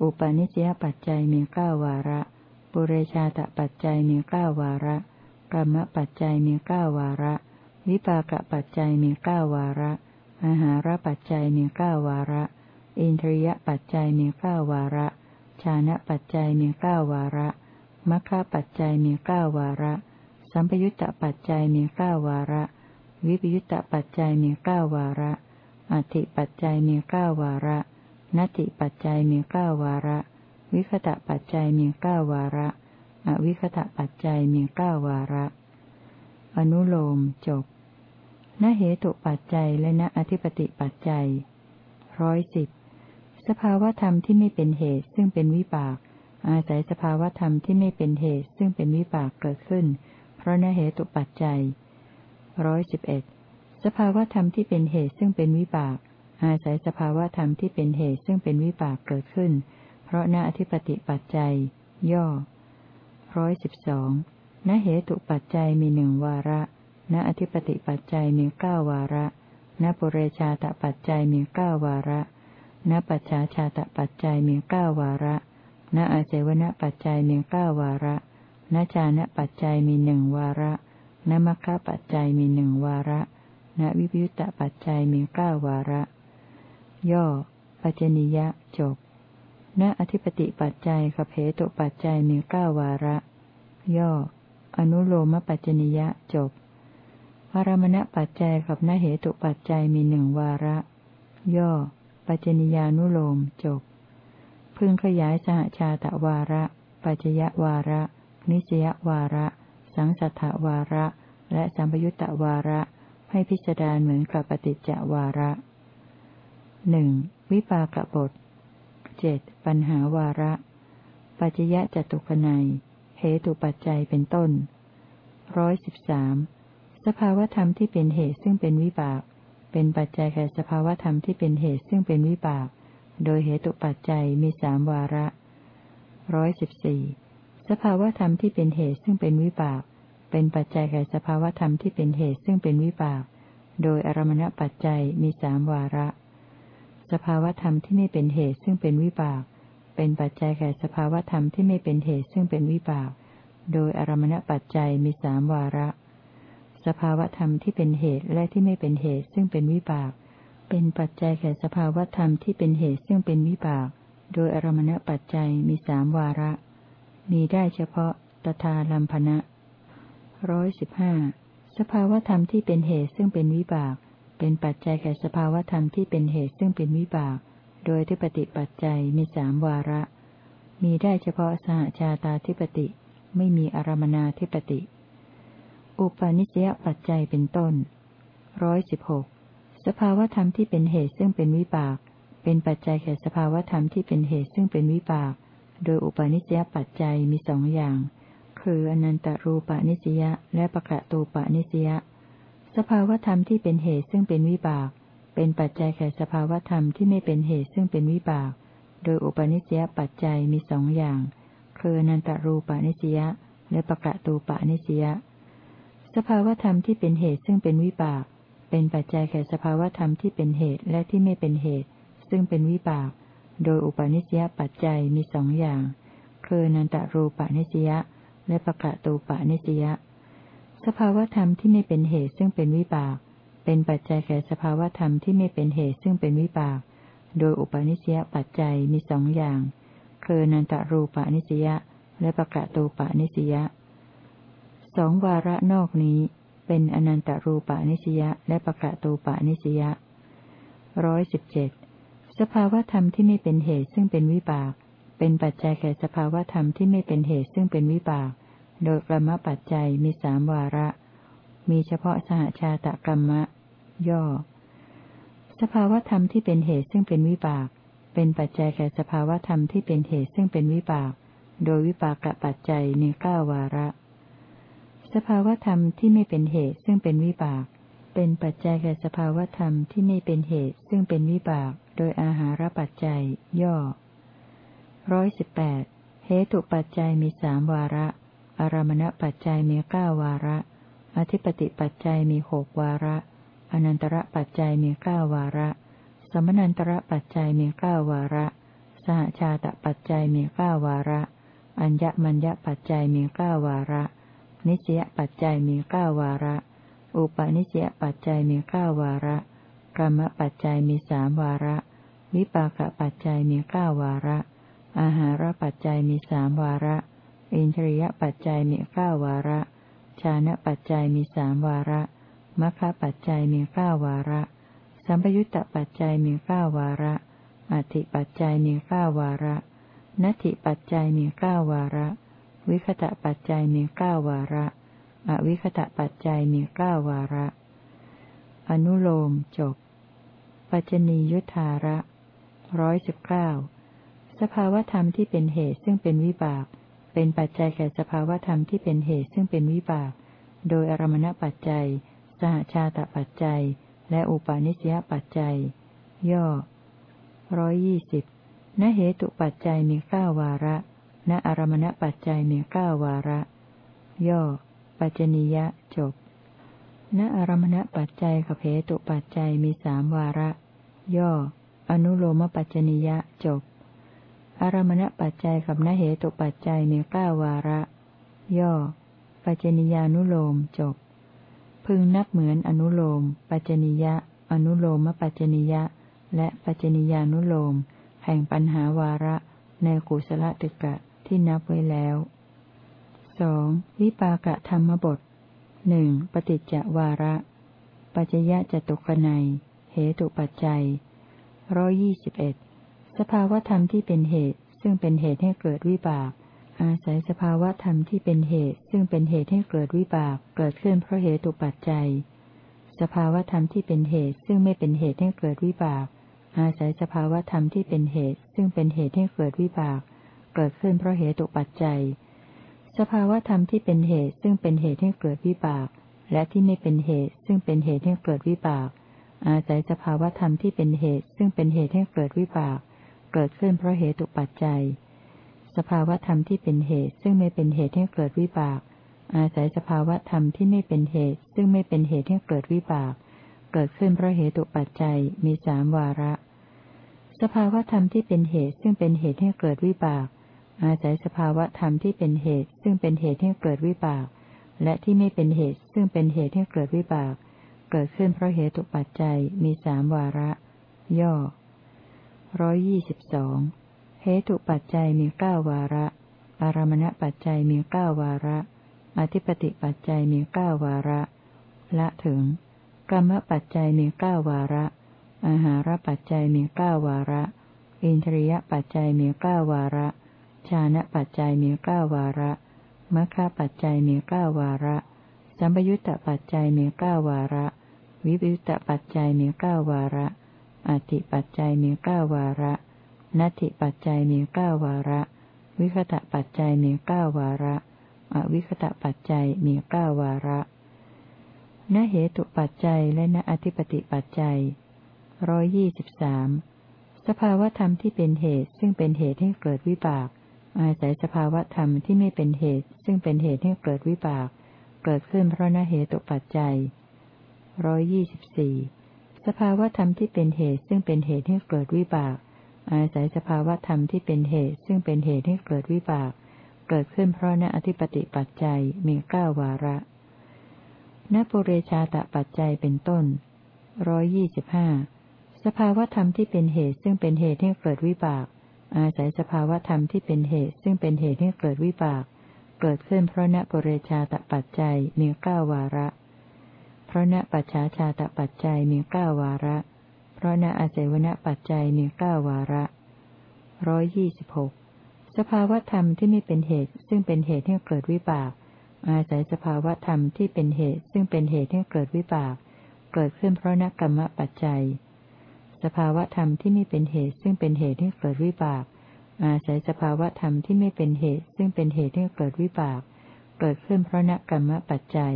อุปนิสยปัจจัยมีเก้าวาระ ปุเรชาตปัจจัยมีเก้าวาระกรรมปัจจัยมีเก้าวาระ วิปากปัจจัยมีเก้าวาระอาหารปัจจัยมีเก้าวาระ อินทรียปัจจัยมีเก้าวาระ ชานะปัจจัยมีเก้าวาระมัคคะปัจจัยมีเก้าวาระ สัมปยุตตปัจจัยมีเก้าวาระ วิปยุตตปัจจัยมีเก้าวาระอธิปัจจัยมีเก้าวาระนัตติปัจจัยมีเก้าวาระ วิคตะปัจจัยมีเก้าวาระ อวิคตะปัจจัยมีเก้าวาระ อนุโลมจบ นเหตุปัจจัยและณอธิปติปัจจัยร้อยสิบสภาวธรรมที่ไม่เป็นเหตุซึ่งเป็นวิบาก อาศัยสภาวธรรมที่ไม่เป็นเหตุซึ่งเป็นวิบากเกิดขึ้น เพราะนเหตุปัจจัยร้อยสิบเอ็ดสภาวธรรมที่เป็นเหตุซึ่งเป็นวิบาก อาศัยสภาวธรรมที่เป็นเหตุซึ่งเป็นวิบากเกิดขึ้น เพราะนอธิปติปัจจัย ย่อร้อยสิบสองนเหตุปัจจัยมีหนึ่งวาระ ณอธิปติปัจจัยมีเก้าวาระ ณปุเรชาตปัจจัยมีเก้าวาระ ณปัจฉาชาตปัจจัยมีเก้าวาระ ณอาเสวนปัจจัยมีเก้าวาระ ณจานะปัจจัยมีหนึ่งวาระ ณมัคคะปัจจัยมีหนึ่งวาระ ณวิปยุตตปัจจัยมีเก้าวาระ ย่อ ปัจจนิยะจบ ณอธิปติปัจจัยขเพตุปัจจัยมีเก้าวาระ ย่อ อนุโลมปัจจนิยะจบ อารมณปัจจัยกับนเหตุปัจจัยมีหนึ่งวาระ ย่อ ปัจจนิยานุโลมจบ พึงขยายสหชาตวาระ ปัจยวาระ นิสยวาระ สังสัทธวาระ และสัมปยุตตวาระ ให้พิจารณาเหมือนกับปฏิจจวาระหนึ่งวิปากบทเจ็ดปัญหาวาระ ปัจจยะจตุคนัยเหตุปัจจัยเป็นต้นร้อยสิบสาม สภาวธรรมที่เป็นเหตุซึ่งเป็นวิบาก เป็นปัจจัยแก่สภาวธรรมที่เป็นเหตุซึ่งเป็นวิบาก โดยเหตุปัจจัยมีสามวาระร้อยสิบสี่สภาวธรรมที่เป็นเหตุซึ่งเป็นวิบาก เป็นปัจจัยแก่สภาวธรรมที่เป็นเหตุซึ่งเป็นวิบาก โดยอารมณปัจจัยมีสามวาระ สภาวธรรมที่ไม่เป็นเหตุซึ่งเป็นวิบาก เป็นปัจจัยแก่สภาวธรรมที่ไม่เป็นเหตุซึ่งเป็นวิบาก โดยอารมณปัจจัยมีสามวาระ สภาวธรรมที่เป็นเหตุและที่ไม่เป็นเหตุซึ่งเป็นวิบาก เป็นปัจจัยแก่สภาวธรรมที่เป็นเหตุซึ่งเป็นวิบาก โดยอารมณปัจจัยมีสามวาระ มีได้เฉพาะตถาลัมพนะร้อยสิบห้าสภาวธรรมที่เป็นเหตุซึ่งเป็นวิบาก เป็นปัจจัยแก่สภาวธรรมที่เป็นเหตุซึ่งเป็นวิบาก โดยที่ปฏิปัจจัยมีสามวาระ มีได้เฉพาะสหชาตาธิปติ ไม่มีอารมนาธิปติ อุปาณิสยปัจจัยเป็นต้นร้อยสิบหกสภาวธรรมที่เป็นเหตุซึ่งเป็นวิบาก เป็นปัจจัยแก่สภาวธรรมที่เป็นเหตุซึ่งเป็นวิบาก โดยอุปาณิสยปัจจัยมีสองอย่าง คืออนันตรูปาณิสยาและปะกะตูปาณิสยาสภาวธรรมที่เป็นเหตุซึ่งเป็นวิบาก เป็นปัจจัยแก่สภาวธรรมที่ไม่เป็นเหตุซึ่งเป็นวิบาก โดยอุปาณิสยปัจจัยมีสองอย่าง คืออนันตรูปาณิสยาและปะกะตูปาณิสยา สภาวธรรมที่เป็นเหตุซึ่งเป็นวิบาก เป็นปัจจัยแก่สภาวธรรมที่เป็นเหตุและที่ไม่เป็นเหตุ ซึ่งเป็นวิบาก โดยอุปาณิสยปัจจัยมีสองอย่าง คือนันตรูปาณิสยและปะกะตูปาณิสยสภาวธรรมที่ไม่เป็นเหตุซึ่งเป็นวิบาก เป็นปัจจัยแก่สภาวธรรมที่ไม่เป็นเหตุซึ่งเป็นวิบาก โดยอุปาณิสยปัจจัยมีสองอย่าง คือนันตรูปาณิสยและปะกะตูปาณิสย สองวาระนอกนี้ เป็นอนันตรูปาณิสยาและปะกะตูปาณิสยาร้อยสิบเจ็ดสภาวธรรมที่ไม่เป็นเหตุซึ่งเป็นวิบาก เป็นปัจจัยแก่สภาวธรรมที่ไม่เป็นเหตุซึ่งเป็นวิบาก โดยกรรมปัจจัยมีสามวาระ มีเฉพาะสหชาตกรรมะ ย่อ สภาวธรรมที่เป็นเหตุซึ่งเป็นวิบาก เป็นปัจจัยแก่สภาวธรรมที่เป็นเหตุซึ่งเป็นวิบาก โดยวิปากปัจจัยมีเก้าวาระ สภาวธรรมที่ไม่เป็นเหตุซึ่งเป็นวิบาก เป็นปัจจัยแก่สภาวธรรมที่ไม่เป็นเหตุซึ่งเป็นวิบาก โดยอาหารปัจจัย ย่อร้อยสิบแปดเหตุปัจจัยมีสามวาระ อารมณปัจจัยมีเก้าวาระ อธิปติปัจจัยมีหกวาระ อนันตระปัจจัยมีเก้าวาระ สมนันตระปัจจัยมีเก้าวาระ สหชาตปัจจัยมีเก้าวาระ อัญญมัญญปัจจัยมีเก้าวาระ นิสยปัจจัยมีเก้าวาระ อุปนิสยปัจจัยมีเก้าวาระ กรรมปัจจัยมีสามวาระ วิปากปัจจัยมีเก้าวาระ อาหารปัจจัยมีสามวาระ อินทรียปัจจัยมีเก้าวาระ ชานะปัจจัยมีสามวาระมัคคะปัจจัยมีเก้าวาระ สัมปยุตตปัจจัยมีเก้าวาระอธิปัจจัยมีเก้าวาระนัตถิปัจจัยมีเก้าวาระ วิคตะปัจจัยมีเก้าวาระ อวิคตะปัจจัยมีเก้าวาระ อนุโลมจบ ปัจจนียุทธาระร้อยสิบเก้าสภาวธรรมที่เป็นเหตุซึ่งเป็นวิบาก เป็นปัจจัยแก่สภาวธรรมที่เป็นเหตุซึ่งเป็นวิบาก โดยอารมณปัจจัย สหชาตปัจจัย และอุปาณิสยปัจจัย ย่อร้อยยี่สิบนเหตุปัจจัยมีเก้าวาระ ณอารมณปัจจัยมีเก้าวาระ ย่อ ปัจจนิยะจบณอารมณปัจจัยกับเหตุปัจจัยมีสามวาระ ย่อ อนุโลมปัจจนิยะจบ อารมณปัจจัยกับนเหตุปัจจัยมีเก้าวาระ ย่อ ปัจจนิยานุโลมจบ พึงนับเหมือนอนุโลม ปัจจนิยะ อนุโลมปัจจนิยะ และปัจจนิยานุโลม แห่งปัญหาวาระในกุศลติกะ ที่นับไว้แล้วสองวิปากะธรรมบทหนึ่งปฏิจจวาระ ปัจยะจตุกนัยเหตุปัจจัยร้อยี่สิบเอ็ดสภาวธรรมที่เป็นเหตุ ซึ่งเป็นเหตุให้เกิดวิบาก อาศัยสภาวธรรมที่เป็นเหตุ ซึ่งเป็นเหตุให้เกิดวิบากเกิดขึ้นเพราะเหตุปัจจัย สภาวธรรมที่เป็นเหตุ ซึ่งไม่เป็นเหตุให้เกิดวิบาก อาศัยสภาวธรรมที่เป็นเหตุ ซึ่งเป็นเหตุให้เกิดวิบาก เกิดขึ้นเพราะเหตุปัจจัย สภาวธรรมที่เป็นเหตุซึ่งเป็นเหตุให้เกิดวิบาก และที่ไม่เป็นเหตุซึ่งเป็นเหตุให้เกิดวิบาก อาศัยสภาวธรรมที่เป็นเหตุซึ่งเป็นเหตุให้เกิดวิบาก เกิดขึ้นเพราะเหตุปัจจัย สภาวธรรมที่เป็นเหตุซึ่งไม่เป็นเหตุให้เกิดวิบาก อาศัยสภาวธรรมที่ไม่เป็นเหตุซึ่งไม่เป็นเหตุให้เกิดวิบาก เกิดขึ้นเพราะเหตุปัจจัยมีสามวาระสภาวธรรมที่เป็นเหตุซึ่งเป็นเหตุให้เกิดวิบาก อาศัยสภาวะธรรมที่เป็นเหตุ ซึ่งเป็นเหตุให้เกิดวิบาก และที่ไม่เป็นเหตุ ซึ่งเป็นเหตุให้เกิดวิบาก เกิดขึ้นเพราะเหตุปัจจัยมีสามวาระ ย่อร้อยยี่สิบสองเหตุปัจจัยมีเก้าวาระ อารมณปัจจัยมีเก้าวาระ อธิปติปัจจัยมีเก้าวาระ ละถึง กรรมปัจจัยมีเก้าวาระ อาหารปัจจัยมีเก้าวาระ อินทรียปัจจัยมีเก้าวาระ ชานะปัจจัยมีเก้าวาระมัคคะปัจจัยมีเก้าวาระ สัมปยุตตปัจจัยมีเก้าวาระ วิปยุตตปัจจัยมีเก้าวาระอธิปัจจัยมีเก้าวาระ นัตถิปัจจัยมีเก้าวาระ วิคตะปัจจัยมีเก้าวาระ อวิคตะปัจจัยมีเก้าวาระณเหตุปัจจัยและณอธิปติปัจจัยร้อยยี่สิบสามสภาวธรรมที่เป็นเหตุซึ่งเป็นเหตุให้เกิดวิบาก อาศัยสภาวะธรรมที่ไม่เป็นเหตุ ซึ่งเป็นเหตุให้เกิดวิบาก เกิดขึ้นเพราะนเหตุปัจจัยร้อยยี่สิบสี่สภาวธรรมที่เป็นเหตุ ซึ่งเป็นเหตุให้เกิดวิบาก อาศัยสภาวธรรมที่เป็นเหตุ ซึ่งเป็นเหตุให้เกิดวิบาก เกิดขึ้นเพราะนอธิปติปัจจัยมีเก้าวาระนปุเรชาตปัจจัยเป็นต้นร้อยยี่สิบห้าสภาวธรรมที่เป็นเหตุ ซึ่งเป็นเหตุให้เกิดวิบาก อาศัยสภาวธรรมที่เป็นเหตุ ซึ่งเป็นเหตุให้เกิดวิบาก เกิดขึ้นเพราะนปุเรชาตปัจจัยมีเก้าวาระ เพราะณปัจฉาชาตปัจจัยมีเก้าวาระ เพราะณอาศัยวณปัจจัยมีเก้าวาระร้อยยี่สิบหกสภาวธรรมที่ไม่เป็นเหตุ ซึ่งเป็นเหตุให้เกิดวิบาก อาศัยสภาวธรรมที่เป็นเหตุ ซึ่งเป็นเหตุให้เกิดวิบาก เกิดขึ้นเพราะนกรรมปัจจัย สภาวธรรมที่ไม่เป็นเหตุซึ่งเป็นเหตุให้เกิดวิบาก อาศัยสภาวธรรมที่ไม่เป็นเหตุ ซึ่งเป็นเหตุให้เกิดวิบาก เกิดขึ้นเพราะนกรรมปัจจัย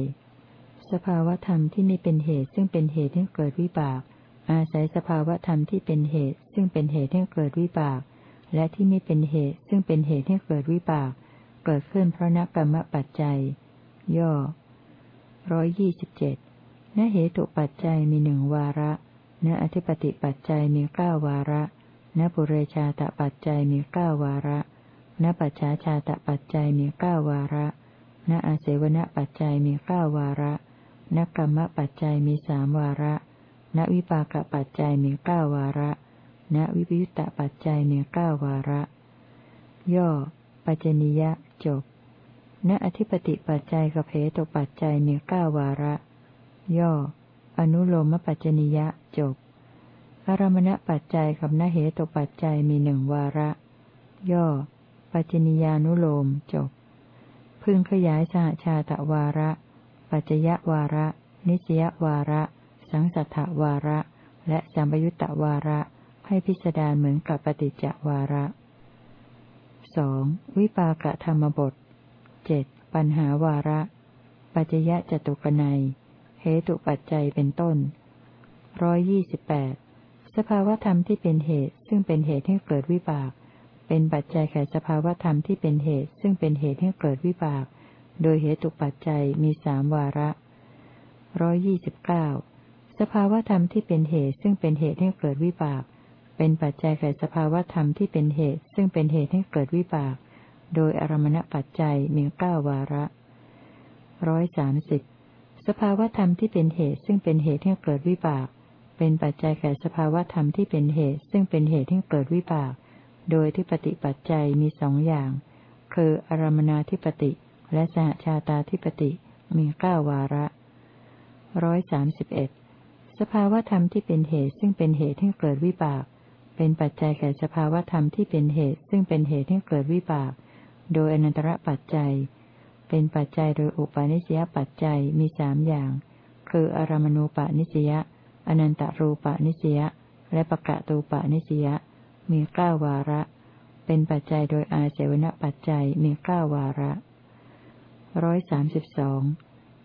สภาวธรรมที่ไม่เป็นเหตุ ซึ่งเป็นเหตุให้เกิดวิบาก อาศัยสภาวธรรมที่เป็นเหตุ ซึ่งเป็นเหตุให้เกิดวิบาก และที่ไม่เป็นเหตุ ซึ่งเป็นเหตุให้เกิดวิบาก เกิดขึ้นเพราะนักกรรมปัจจัย ย่อร้อยยี่สิบเจ็ดณเหตุปัจจัยมีหนึ่งวาระ ณอธิปติปัจจัยมีเก้าวาระ ณปุเรชาตปัจจัยมีเก้าวาระ ณปัจฉาชาตปัจจัยมีเก้าวาระ ณอาเสวนปัจจัยมีเก้าวาระนกรรมปัจจัยมีสามวาระ ณวิปากปัจจัยมีเก้าวาระ ณวิปยุตตปัจจัยมีเก้าวาระ ย่อ ปัจจนิยะจบ ณอธิปติปัจจัยกับเพตุปัจจัยมีเก้าวาระ ย่อ อนุโลมปัจจนิยะจบอารมณปัจจัยกับนเหตุปัจจัยมีหนึ่งวาระ ย่อ ปัจจนิยานุโลมจบ พึงขยายสหชาตวาระ ปัจจยวาระ นิสยวาระ สังสัทธวาระ และสัมยุตตวาระ ให้พิสดารเหมือนกับปฏิจจวาระสองวิปากธรรมบทเจ็ดปัญหาวาระ ปัจจยะจตุกนัย เหตุปัจจัยเป็นต้นร้อยยี่สิบแปดสภาวธรรมที่เป็นเหตุ ซึ่งเป็นเหตุให้เกิดวิบาก เป็นปัจจัยแก่สภาวธรรมที่เป็นเหตุ ซึ่งเป็นเหตุให้เกิดวิบาก โดยเหตุปัจจัยมีสามวาระร้อยี่สิบเก้าสภาวธรรมที่เป็นเหตุ ซึ่งเป็นเหตุให้เกิดวิบาก เป็นปัจจัยแก่สภาวธรรมที่เป็นเหตุ ซึ่งเป็นเหตุให้เกิดวิบาก โดยอารมณปัจจัยมีเก้าวาระร้อยสามสิบ สภาวธรรมที่เป็นเหตุซึ่งเป็นเหตุให้เกิดวิบาก เป็นปัจจัยแก่สภาวธรรมที่เป็นเหตุซึ่งเป็นเหตุให้เกิดวิบาก โดยที่ปฏิปัจจัยมีสองอย่าง คืออารมนาธิปติ และสหชาตาธิปติมีเก้าวาระร้อยสามสิบเอ็ดสภาวธรรมที่เป็นเหตุซึ่งเป็นเหตุให้เกิดวิบาก เป็นปัจจัยแก่สภาวธรรมที่เป็นเหตุซึ่งเป็นเหตุให้เกิดวิบาก โดยอนันตระปัจจัย เป็นปัจจัยโดยอุปาณิสยปัจจัยมีสามอย่าง คืออารมณูปาณิสยาอนันตรูปาณิสยาและปะกะตูปาณิสยามีเก้าวาระ เป็นปัจจัยโดยอาเสวนปัจจัยมีเก้าวาระร้อยสามสิบสอง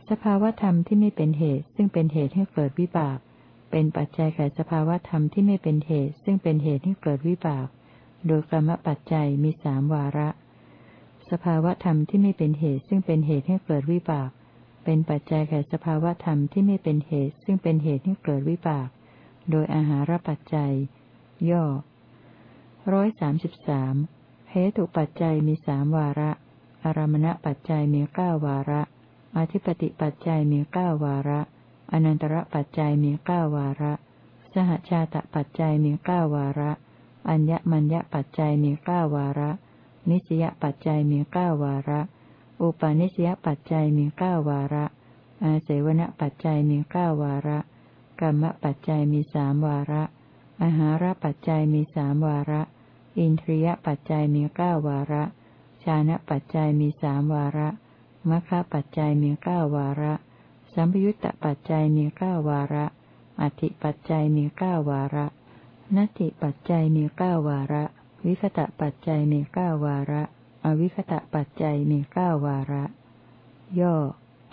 สภาวธรรมที่ไม่เป็นเหตุ ซึ่งเป็นเหตุให้เกิดวิบาก เป็นปัจจัยแก่สภาวธรรมที่ไม่เป็นเหตุ ซึ่งเป็นเหตุให้เกิดวิบาก โดยกรรมปัจจัยมีสามวาระ สภาวธรรมที่ไม่เป็นเหตุซึ่งเป็นเหตุให้เกิดวิบาก เป็นปัจจัยแก่สภาวธรรมที่ไม่เป็นเหตุซึ่งเป็นเหตุให้เกิดวิบาก โดยอาหารปัจจัย ย่อร้อยสามสิบสามเหตุปัจจัยมีสามวาระ อารมณปัจจัยมีเก้าวาระ อธิปติปัจจัยมีเก้าวาระ อนันตระปัจจัยมีเก้าวาระ สหชาตปัจจัยมีเก้าวาระ อัญญมัญญปัจจัยมีเก้าวาระ นิสยปัจจัยมีเก้าวาระ อุปาณิสยปัจจัยมีเก้าวาระ อาเสวนปัจจัยมีเก้าวาระ กรรมปัจจัยมีสามวาระ อาหารปัจจัยมีสามวาระ อินทรียปัจจัยมีเก้าวาระ ชานะปัจจัยมีสามวาระมัคคะปัจจัยมีเก้าวาระ สัมปยุตตปัจจัยมีเก้าวาระ อธิปัจจัยมีเก้าวาระ นัตติปัจจัยมีเก้าวาระ วิคตะปัจจัยมีเก้าวาระ อวิคตะปัจจัยมีเก้าวาระ ย่อ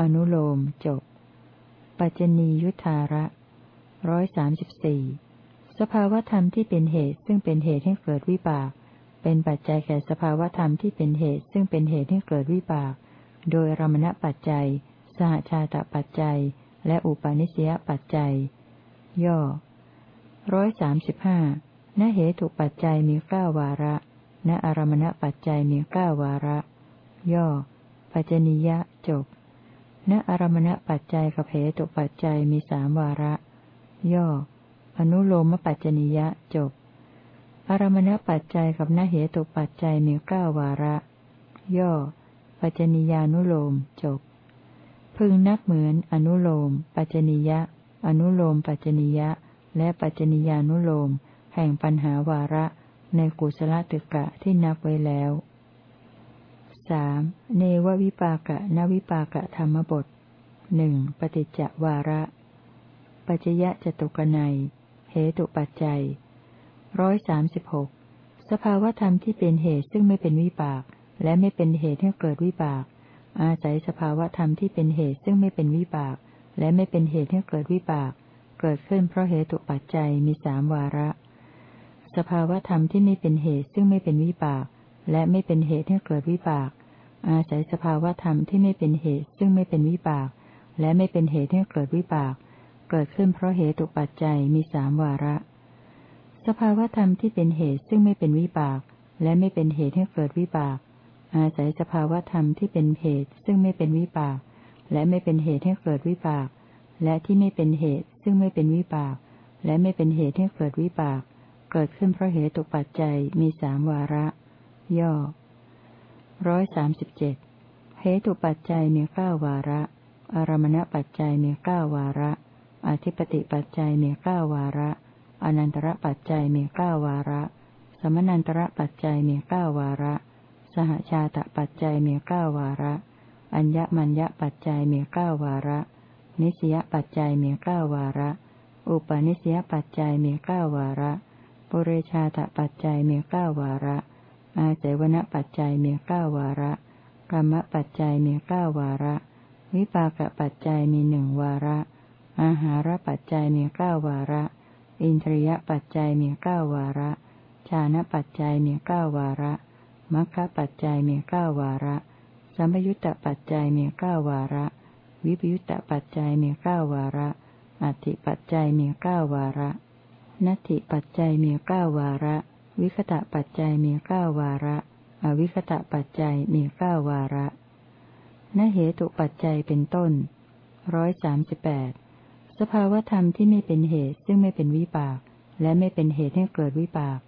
อนุโลมจบ ปัจจนียุทธาระร้อยสามสิบสี่สภาวธรรมที่เป็นเหตุซึ่งเป็นเหตุให้เกิดวิบาก เป็นปัจจัยแก่สภาวธรรมที่เป็นเหตุซึ่งเป็นเหตุให้เกิดวิบาก โดยรมณปัจจัย สหชาตปัจจัย และอุปาณิสยปัจจัย ย่อร้อยสามสิบห้า ณเหตุปัจจัยมีเก้าวาระ ณอารมณปัจจัยมีเก้าวาระ ย่อ ปัจจนิยะจบ ณอารมณปัจจัยกับเหตุปัจจัยมีสามวาระ ย่อ อนุโลมปัจจนิยะจบ อารมณปัจจัยกับณเหตุปัจจัยมีเก้าวาระ ย่อ ปัจจนิยานุโลมจบ พึงนับเหมือนอนุโลม ปัจจนิยะ อนุโลมปัจจนิยะ และปัจจนิยานุโลม แห่งปัญหาวาระ ในกุศลตึกะที่นับไว้แล้วสามเนววิปากะนวิปากะธรรมบทหนึ่งปฏิจจวาระ ปัจยะจตุกนัยเหตุปัจจัยร้อยสามสิบหกสภาวธรรมที่เป็นเหตุซึ่งไม่เป็นวิปาก และไม่เป็นเหตุให้เกิดวิปาก อาศัยสภาวธรรมที่เป็นเหตุซึ่งไม่เป็นวิปาก และไม่เป็นเหตุให้เกิดวิปาก เกิดขึ้นเพราะเหตุปัจจัยมีสามวาระ สภาวธรรมที่ไม่เป็นเหตุซึ่งไม่เป็นวิบาก และไม่เป็นเหตุให้เกิดวิบาก อาศัยสภาวธรรมที่ไม่เป็นเหตุซึ่งไม่เป็นวิบาก และไม่เป็นเหตุให้เกิดวิบาก เกิดขึ้นเพราะเหตุปัจจัยมีสามวาระ สภาวธรรมที่เป็นเหตุซึ่งไม่เป็นวิบาก และไม่เป็นเหตุให้เกิดวิบาก อาศัยสภาวธรรมที่เป็นเหตุซึ่งไม่เป็นวิบาก และไม่เป็นเหตุให้เกิดวิบาก และที่ไม่เป็นเหตุซึ่งไม่เป็นวิบาก และไม่เป็นเหตุให้เกิดวิบาก เกิดขึ้นเพราะเหตุปัจจัยมีสามวาระ ย่อร้อยสามสิบเจ็ดเหตุปัจจัยมีเก้าวาระ อารมณปัจจัยมีเก้าวาระ อธิปติปัจจัยมีเก้าวาระ อนันตระปัจจัยมีเก้าวาระ สมนันตระปัจจัยมีเก้าวาระ สหชาตปัจจัยมีเก้าวาระ อัญญมัญญปัจจัยมีเก้าวาระ นิสยปัจจัยมีเก้าวาระ อุปนิสยปัจจัยมีเก้าวาระ ปุเรชาตปัจจัยมีเก้าวาระ อาเสวนปัจจัยมีเก้าวาระกรรมปัจจัยมีเก้าวาระ วิปากปัจจัยมีหนึ่งวาระ อาหารปัจจัยมีเก้าวาระ อินทรียปัจจัยมีเก้าวาระ ชานะปัจจัยมีเก้าวาระมัคคะปัจจัยมีเก้าวาระสัมยุตตปัจจัยมีเก้าวาระ วิปยุตตปัจจัยมีเก้าวาระ อธิปัจจัยมีเก้าวาระ นัตถิปัจจัยมีเก้าวาระ วิคตะปัจจัยมีเก้าวาระ อวิคตะปัจจัยมีเก้าวาระนเหตุปัจจัยเป็นต้นร้อยสามสิบแปดสภาวธรรมที่ไม่เป็นเหตุซึ่งไม่เป็นวิปาก และไม่เป็นเหตุให้เกิดวิปาก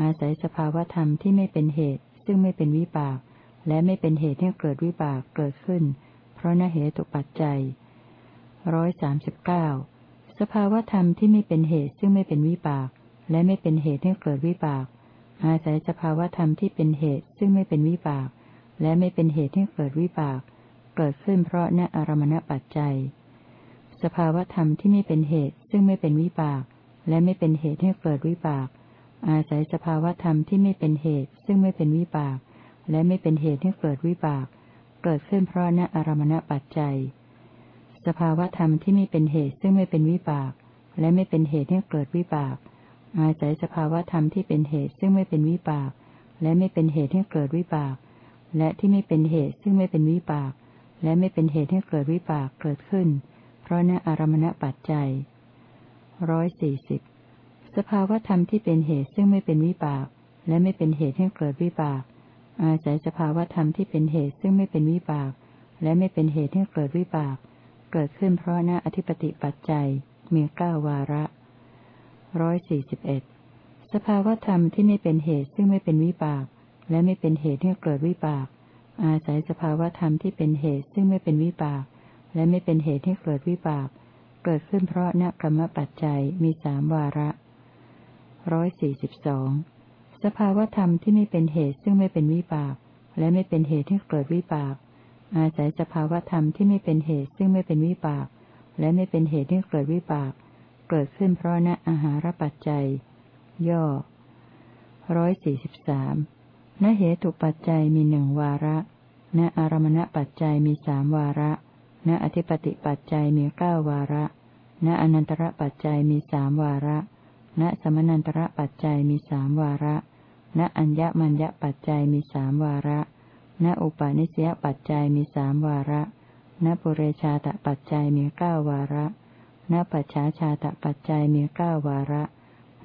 อาศัยสภาวธรรมที่ไม่เป็นเหตุ ซึ่งไม่เป็นวิปาก และไม่เป็นเหตุให้เกิดวิบากเกิดขึ้น เพราะนเหตุปัจจัยร้อยสามสิบเก้า สภาวธรรมที่ไม่เป็นเหตุซึ่งไม่เป็นวิบาก และไม่เป็นเหตุให้เกิดวิบาก อาศัยสภาวธรรมที่เป็นเหตุซึ่งไม่เป็นวิบาก และไม่เป็นเหตุให้เกิดวิบาก เกิดขึ้นเพราะณอารมณปัจจัย สภาวธรรมที่ไม่เป็นเหตุซึ่งไม่เป็นวิบาก และไม่เป็นเหตุให้เกิดวิบาก อาศัยสภาวธรรมที่ไม่เป็นเหตุซึ่งไม่เป็นวิบาก และไม่เป็นเหตุให้เกิดวิบาก เกิดขึ้นเพราะณอารมณปัจจัย สภาวธรรมที่ไม่เป็นเหตุซึ่งไม่เป็นวิบาก และไม่เป็นเหตุให้เกิดวิบาก อาศัยสภาวธรรมที่เป็นเหตุซึ่งไม่เป็นวิบาก และไม่เป็นเหตุให้เกิดวิบาก และที่ไม่เป็นเหตุซึ่งไม่เป็นวิบาก และไม่เป็นเหตุให้เกิดวิบากเกิดขึ้น เพราะนอารมณปัจจัยร้อยสี่สิบสภาวธรรมที่เป็นเหตุซึ่งไม่เป็นวิบาก และไม่เป็นเหตุให้เกิดวิบาก อาศัยสภาวธรรมที่เป็นเหตุซึ่งไม่เป็นวิบาก และไม่เป็นเหตุให้เกิดวิบาก เกิดขึ้นเพราะณอธิปติปัจจัยมีเก้าวาระร้อยสี่สิบเอ็ดสภาวธรรมที่ไม่เป็นเหตุซึ่งไม่เป็นวิบาก และไม่เป็นเหตุให้เกิดวิบาก อาศัยสภาวธรรมที่เป็นเหตุซึ่งไม่เป็นวิบาก และไม่เป็นเหตุให้เกิดวิบาก เกิดขึ้นเพราะณกรรมปัจจัยมีสามวาระร้อยสี่สิบสองสภาวธรรมที่ไม่เป็นเหตุซึ่งไม่เป็นวิบาก และไม่เป็นเหตุให้เกิดวิบาก อาศัยสภาวธรรมที่ไม่เป็นเหตุซึ่งไม่เป็นวิบาก และไม่เป็นเหตุให้เกิดวิบาก เกิดขึ้นเพราะณอาหารปัจจัย ย่อร้อยสี่สิบสามณเหตุปัจจัยมีหนึ่งวาระ ณอารมณปัจจัยมีสามวาระ ณอธิปติปัจจัยมีเก้าวาระ ณอนันตระปัจจัยมีสามวาระ ณสมนันตระปัจจัยมีสามวาระ ณอัญญมัญญปัจจัยมีสามวาระ ณอุปาณิสยปัจจัยมีสามวาระณปุเรชาตปัจจัยมีเก้าวาระณปัจฉาชาตปัจจัยมีเก้าวาระ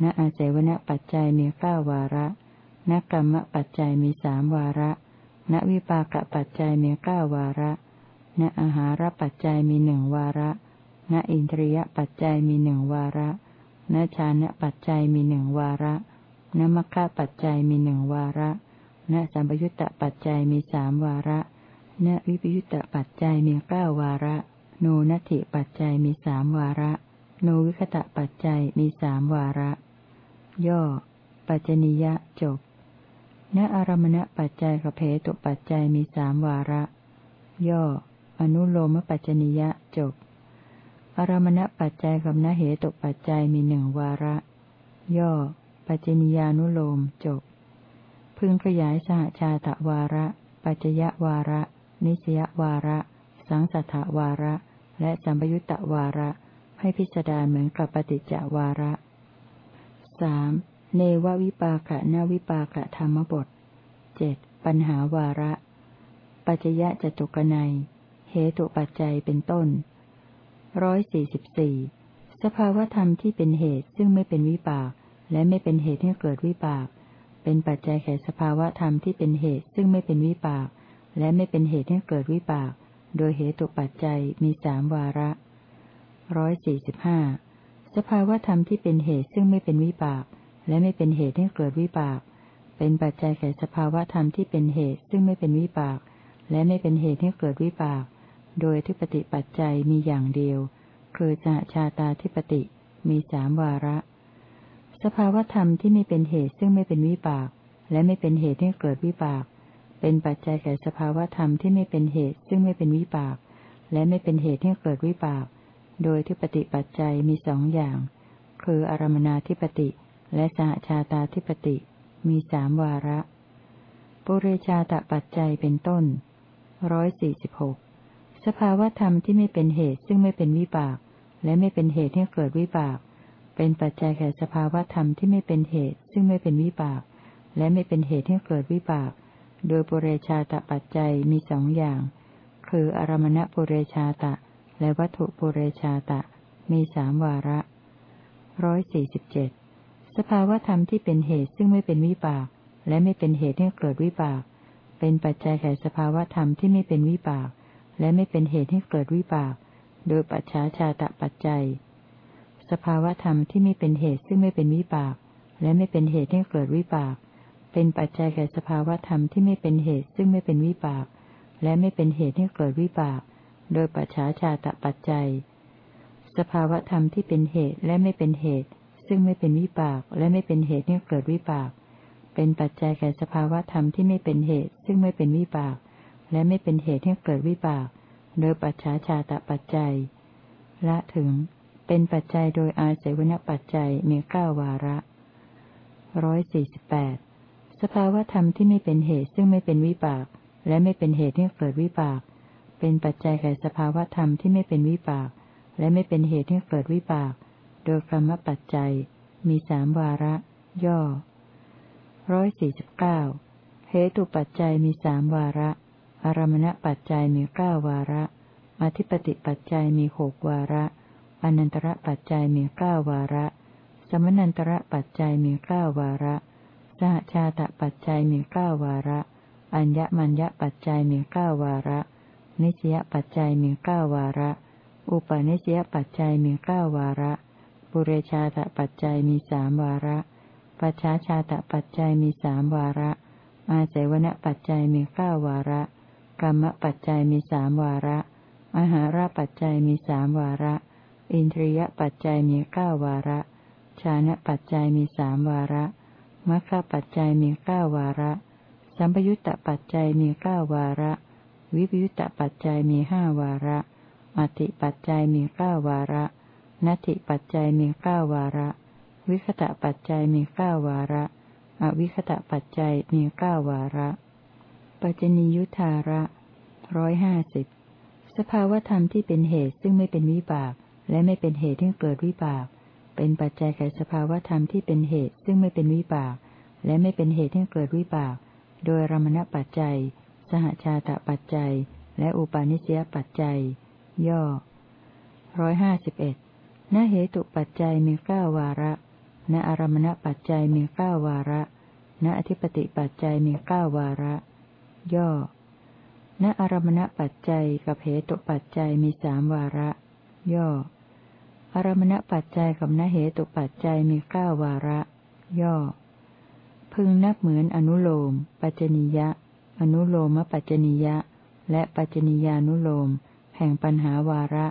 ณอาเสวนปัจจัยมีเก้าวาระณกรรมปัจจัยมีสามวาระ ณวิปากปัจจัยมีเก้าวาระ ณอาหารปัจจัยมีหนึ่งวาระ ณอินทรียปัจจัยมีหนึ่งวาระ ณชานะปัจจัยมีหนึ่งวาระ ณมัคคะปัจจัยมีหนึ่งวาระ ณสัมปยุตตปัจจัยมีสามวาระ ณวิปยุตตปัจจัยมีเก้าวาระ โนนัตถิปัจจัยมีสามวาระ โนวิคตะปัจจัยมีสามวาระ ย่อ ปัจจนิยะจบ ณอารมณปัจจัยกับเพตุปัจจัยมีสามวาระ ย่อ อนุโลมปัจจนิยะจบ อารมณปัจจัยกับนเหตุปัจจัยมีหนึ่งวาระ ย่อ ปัจจนิยานุโลมจบ พึงขยายสหชาตวาระ ปัจจยวาระ นิสยวาระ สังสัทธวาระ และสัมปยุตตวาระ ให้พิจารเหมือนกับปฏิจจวาระสามเนววิปากะนาวิปากะธรรมบทเจ็ดปัญหาวาระ ปัจยะจตุกนัยเหตุปัจจัยเป็นต้นร้อยสี่สิบสี่สภาวธรรมที่เป็นเหตุซึ่งไม่เป็นวิปาก และไม่เป็นเหตุให้เกิดวิปาก เป็นปัจจัยแก่สภาวธรรมที่เป็นเหตุซึ่งไม่เป็นวิปาก และไม่เป็นเหตุให้เกิดวิปาก โดยเหตุปัจจัยมีสามวาระร้อยสี่สิบห้าสภาวธรรมที่เป็นเหตุซึ่งไม่เป็นวิบาก และไม่เป็นเหตุให้เกิดวิบาก เป็นปัจจัยแก่สภาวธรรมที่เป็นเหตุซึ่งไม่เป็นวิบาก และไม่เป็นเหตุให้เกิดวิบาก โดยทิปติปัจจัยมีอย่างเดียว คือสหชาตาทิปติมีสามวาระ สภาวธรรมที่ไม่เป็นเหตุซึ่งไม่เป็นวิบาก และไม่เป็นเหตุให้เกิดวิบาก เป็นปัจจัยแก่สภาวธรรมที่ไม่เป็นเหตุซึ่งไม่เป็นวิบาก และไม่เป็นเหตุให้เกิดวิบาก โดยทิปติปัจจัยมีสองอย่าง คืออารมนาธิปติและสหชาตาธิปติ มีสามวาระ ปุเรชาตปัจจัยเป็นต้นร้อยสี่สิบหกสภาวธรรมที่ไม่เป็นเหตุซึ่งไม่เป็นวิบาก และไม่เป็นเหตุให้เกิดวิบาก เป็นปัจจัยแก่สภาวธรรมที่ไม่เป็นเหตุ ซึ่งไม่เป็นวิบาก และไม่เป็นเหตุให้เกิดวิบาก โดยปุเรชาตปัจจัยมีสองอย่าง คืออารมณปุเรชาตะ และวัตถุปุเรชาตะ มีสามวาระร้อยสี่สิบเจ็ดสภาวธรรมที่เป็นเหตุซึ่งไม่เป็นวิบาก และไม่เป็นเหตุให้เกิดวิบาก เป็นปัจจัยแก่สภาวธรรมที่ไม่เป็นวิบาก และไม่เป็นเหตุให้เกิดวิบาก โดยปัจฉาชาตะปัจจัย สภาวธรรมที่ไม่เป็นเหตุซึ่งไม่เป็นวิบาก และไม่เป็นเหตุให้เกิดวิบาก เป็นปัจจัยแก่สภาวธรรมที่ไม่เป็นเหตุซึ่งไม่เป็นวิบาก และไม่เป็นเหตุให้เกิดวิบาก โดยปัจฉาชาตะปัจจัย สภาวธรรมที่เป็นเหตุและไม่เป็นเหตุ ซึ่งไม่เป็นวิบากและไม่เป็นเหตุให้เกิดวิบาก เป็นปัจจัยแก่สภาวธรรมที่ไม่เป็นเหตุ ซึ่งไม่เป็นวิบาก และไม่เป็นเหตุให้เกิดวิบาก โดยปัจฉาชาตะปัจจัย ละถึง เป็นปัจจัยโดยอาศัยวณปัจจัยมีเก้าวาระร้อยสี่สิบแปดสภาวธรรมที่ไม่เป็นเหตุซึ่งไม่เป็นวิบาก และไม่เป็นเหตุให้เกิดวิบาก เป็นปัจจัยแก่สภาวธรรมที่ไม่เป็นวิบาก และไม่เป็นเหตุให้เกิดวิบาก โดยกรรมปัจจัย มีสามวาระ ย่อร้อยสี่สิบเก้าเหตุปัจจัยมีสามวาระ อารมณปัจจัยมีเก้าวาระ อธิปติปัจจัยมีหกวาระ อนันตระปัจจัยมีเก้าวาระ สมนันตระปัจจัยมีเก้าวาระ สหชาตปัจจัยมีเก้าวาระ อัญญมัญญปัจจัยมีเก้าวาระ นิสยปัจจัยมีเก้าวาระ อุปนิสยปัจจัยมีเก้าวาระปุเรชาตปัจจัยมีสามวาระ ปัจฉาชาตปัจจัยมีสามวาระ อาศัยวณปัจจัยมีเก้าวาระ กรรมปัจจัยมีสามวาระอาหาราปัจจัยมีสามวาระ อินทรียปัจจัยมีเก้าวาระ ชานะปัจจัยมีสามวาระมัคคปัจจัยมีเก้าวาระ สัมปยุตตปัจจัยมีเก้าวาระ วิปยุตตปัจจัยมีห้าวาระอติปัจจัยมีเก้าวาระนัตติปัจจัยมีเก้าวาระ วิคตะปัจจัยมีเก้าวาระ อวิคตะปัจจัยมีเก้าวาระ ปัจจนิยุทธาระร้อยห้าสิบสภาวธรรมที่เป็นเหตุซึ่งไม่เป็นวิบาก และไม่เป็นเหตุที่เกิดวิบาก เป็นปัจจัยแก่สภาวธรรมที่เป็นเหตุซึ่งไม่เป็นวิบาก และไม่เป็นเหตุที่เกิดวิบาก โดยรมณปัจจัย สหชาตปัจจัย และอุปาณิสยปัจจัย ย่อร้อยห้าสิบเอ็ดณเหตุปัจจัยมีเก้าวาระ ณอารมณปัจจัยมีเก้าวาระ ณอธิปติปัจจัยมีเก้าวาระ ย่อ ณอารมณปัจจัยกับเหตุปัจจัยมีสามวาระ ย่อ อารมณปัจจัยกับณเหตุปัจจัยมีเก้าวาระ ย่อ พึงนับเหมือนอนุโลม ปัจจนิยะ อนุโลมปัจจนิยะ และปัจจนิยานุโลม แห่งปัญหาวาระ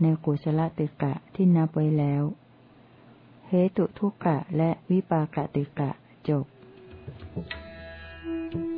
ในกุศลติกะที่นับไว้แล้ว เหตุทุกกะและวิปากติกะจบ Thank you.